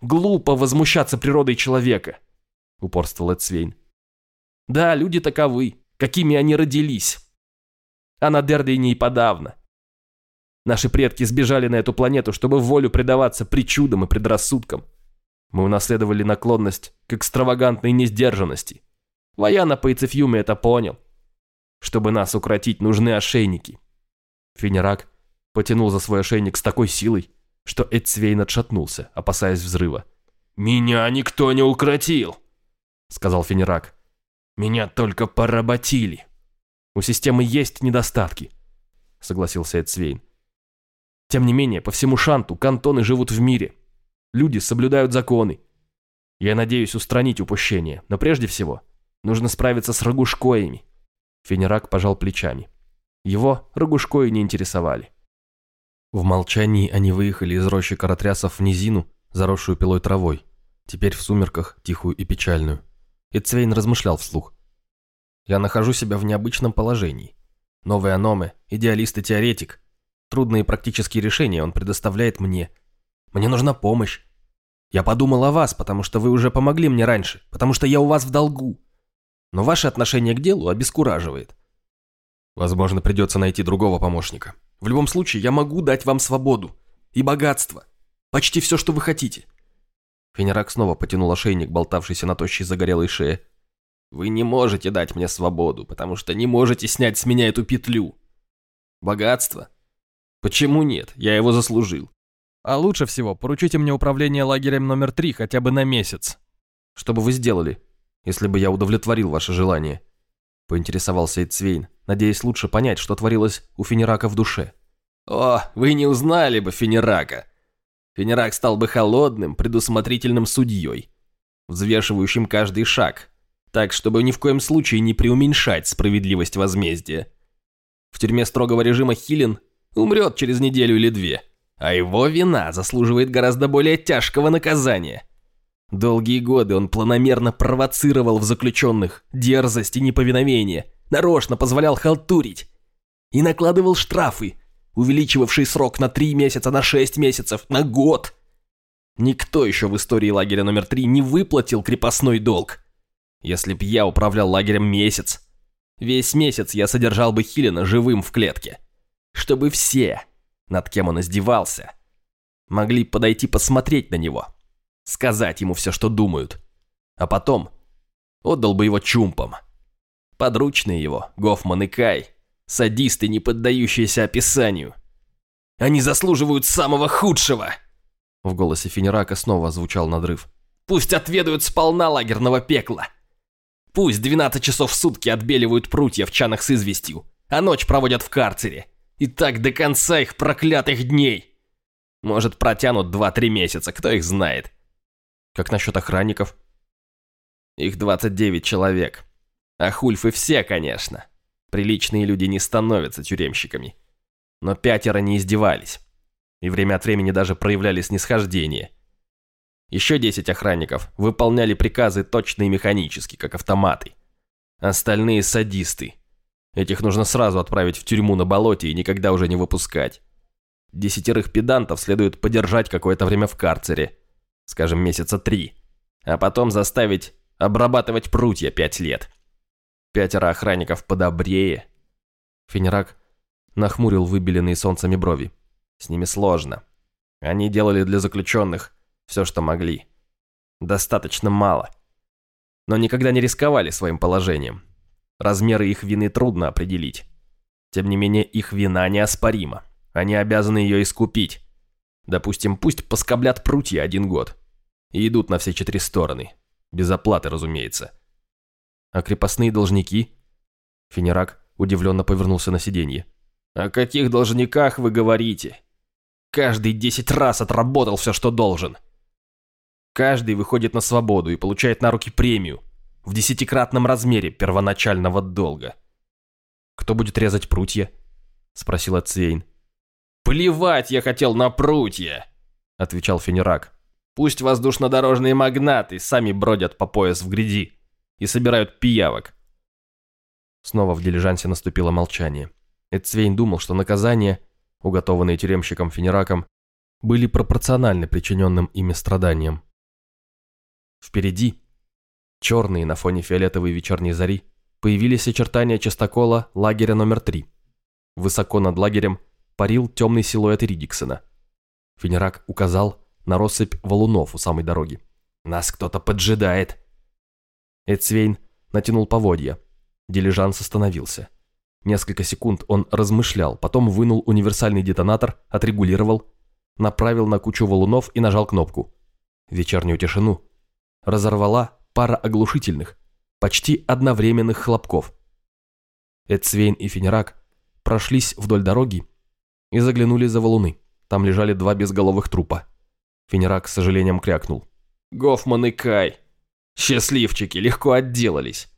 S1: Глупо возмущаться природой человека, упорствовал Эцвейн. Да, люди таковы, какими они родились. А на Дердейне и подавно. Наши предки сбежали на эту планету, чтобы в волю предаваться причудам и предрассудкам. Мы унаследовали наклонность к экстравагантной несдержанности. Ваяна по Ицефьюме это понял. Чтобы нас укротить, нужны ошейники. Фенерак потянул за свой ошейник с такой силой, что Эдсвейн отшатнулся, опасаясь взрыва. «Меня никто не укротил!» — сказал Фенерак. «Меня только поработили. У системы есть недостатки», — согласился Эдсвейн. «Тем не менее, по всему Шанту кантоны живут в мире. Люди соблюдают законы. Я надеюсь устранить упущение, но прежде всего нужно справиться с рогушкоями. Фенерак пожал плечами. Его Рогушко не интересовали. В молчании они выехали из рощи каратрясов в низину, заросшую пилой травой, теперь в сумерках, тихую и печальную. И Цвейн размышлял вслух. «Я нахожу себя в необычном положении. Новый аноме, идеалист и теоретик. Трудные практические решения он предоставляет мне. Мне нужна помощь. Я подумал о вас, потому что вы уже помогли мне раньше, потому что я у вас в долгу но ваше отношение к делу обескураживает. Возможно, придется найти другого помощника. В любом случае, я могу дать вам свободу и богатство. Почти все, что вы хотите. Фенерак снова потянул ошейник, болтавшийся на тощей загорелой шее. Вы не можете дать мне свободу, потому что не можете снять с меня эту петлю. Богатство? Почему нет? Я его заслужил. А лучше всего поручите мне управление лагерем номер три хотя бы на месяц. Что бы вы сделали? Если бы я удовлетворил ваше желание?» Поинтересовался Эдсвейн, надеясь лучше понять, что творилось у Фенерака в душе.
S2: О, вы не узнали бы Фенерака. Фенерак стал бы холодным, предусмотрительным судьей, взвешивающим каждый шаг, так, чтобы ни в коем случае не преуменьшать справедливость возмездия. В тюрьме строгого режима Хилин умрет через неделю или две, а его вина заслуживает гораздо более тяжкого наказания. Долгие годы он планомерно провоцировал в заключенных дерзость и неповиновение, нарочно позволял халтурить и накладывал штрафы, увеличивавшие срок на три месяца, на шесть месяцев, на год. Никто еще в истории лагеря номер три не выплатил крепостной долг. Если б я управлял лагерем месяц, весь месяц я содержал бы Хилина живым в клетке. Чтобы все, над кем он издевался, могли подойти посмотреть на него, сказать ему все, что думают. А потом отдал бы его чумпам. Подручные его, Гофман и Кай, садисты, не поддающиеся описанию. Они заслуживают самого худшего. В голосе Фенерака снова звучал надрыв. Пусть отведают сполна лагерного пекла. Пусть 12 часов в сутки отбеливают прутья в чанах с известью, а ночь проводят в карцере. И так до конца их проклятых дней. Может, протянут 2-3 месяца, кто их знает.
S1: Как насчет охранников?
S2: Их 29 человек. А хульфы все, конечно. Приличные люди не становятся тюремщиками. Но пятеро не издевались. И время от времени даже проявляли снисхождение. Еще 10 охранников выполняли приказы точно и механически, как автоматы. Остальные садисты. Этих нужно сразу отправить в тюрьму на болоте и никогда уже не выпускать. Десятерых педантов следует подержать какое-то время в карцере, скажем, месяца три, а потом заставить обрабатывать прутья пять лет. Пятеро охранников подобрее.
S1: Фенерак нахмурил выбеленные солнцами брови.
S2: С ними сложно. Они делали для заключенных все, что могли. Достаточно мало. Но никогда не рисковали своим положением. Размеры их вины трудно определить. Тем не менее, их вина неоспорима. Они обязаны ее искупить. Допустим, пусть поскоблят прутья один год. И идут на все четыре стороны. Без оплаты, разумеется.
S1: А крепостные должники? Фенерак удивленно повернулся на сиденье.
S2: О каких должниках вы говорите? Каждый десять раз отработал все, что должен. Каждый выходит на свободу и получает на руки премию в десятикратном размере первоначального долга.
S1: «Кто будет резать прутья?» – спросил Цвейн.
S2: «Плевать я хотел на прутья!» – отвечал Фенерак. «Пусть воздушно-дорожные магнаты сами бродят по пояс в гряди и собирают пиявок».
S1: Снова в дилижансе наступило молчание. Эдцвейн думал, что наказания, уготованные тюремщиком Фенераком, были пропорциональны причиненным ими страданиям. Впереди, черные на фоне фиолетовой вечерней зари, появились очертания частокола лагеря номер три. Высоко над лагерем парил темный силуэт Ридиксона. Фенерак указал на россыпь валунов у самой дороги.
S2: «Нас кто-то поджидает!»
S1: Эдсвейн натянул поводья. Дилижанс остановился. Несколько секунд он размышлял, потом вынул универсальный детонатор, отрегулировал, направил на кучу валунов и нажал кнопку. Вечернюю тишину разорвала пара оглушительных, почти одновременных хлопков. Эдсвейн и Фенерак прошлись вдоль дороги и заглянули за валуны. Там лежали два безголовых трупа. Фенерак с сожалением крякнул.
S2: «Гофман и Кай! Счастливчики, легко отделались!»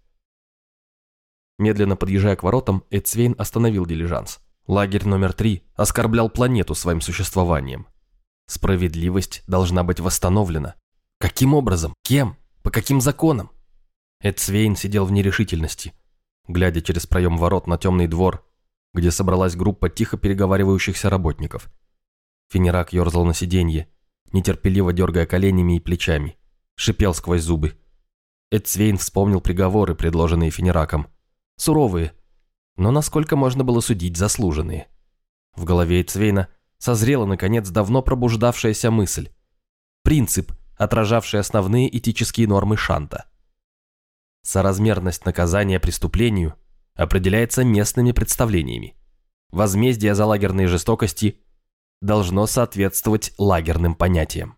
S1: Медленно подъезжая к воротам, Эдсвейн остановил дилижанс. Лагерь номер три оскорблял планету своим существованием. Справедливость должна быть восстановлена. Каким образом? Кем? По каким законам? Эдсвейн сидел в нерешительности, глядя через проем ворот на темный двор, где собралась группа тихо переговаривающихся работников. Фенерак ерзал на сиденье, нетерпеливо дергая коленями и плечами, шипел сквозь зубы. Эдсвейн вспомнил приговоры, предложенные Фенераком. Суровые, но, насколько можно было судить, заслуженные. В голове Эдсвейна созрела, наконец, давно пробуждавшаяся мысль. Принцип – отражавший основные этические нормы Шанта. Соразмерность наказания преступлению определяется местными представлениями. Возмездие за лагерные жестокости должно соответствовать лагерным понятиям.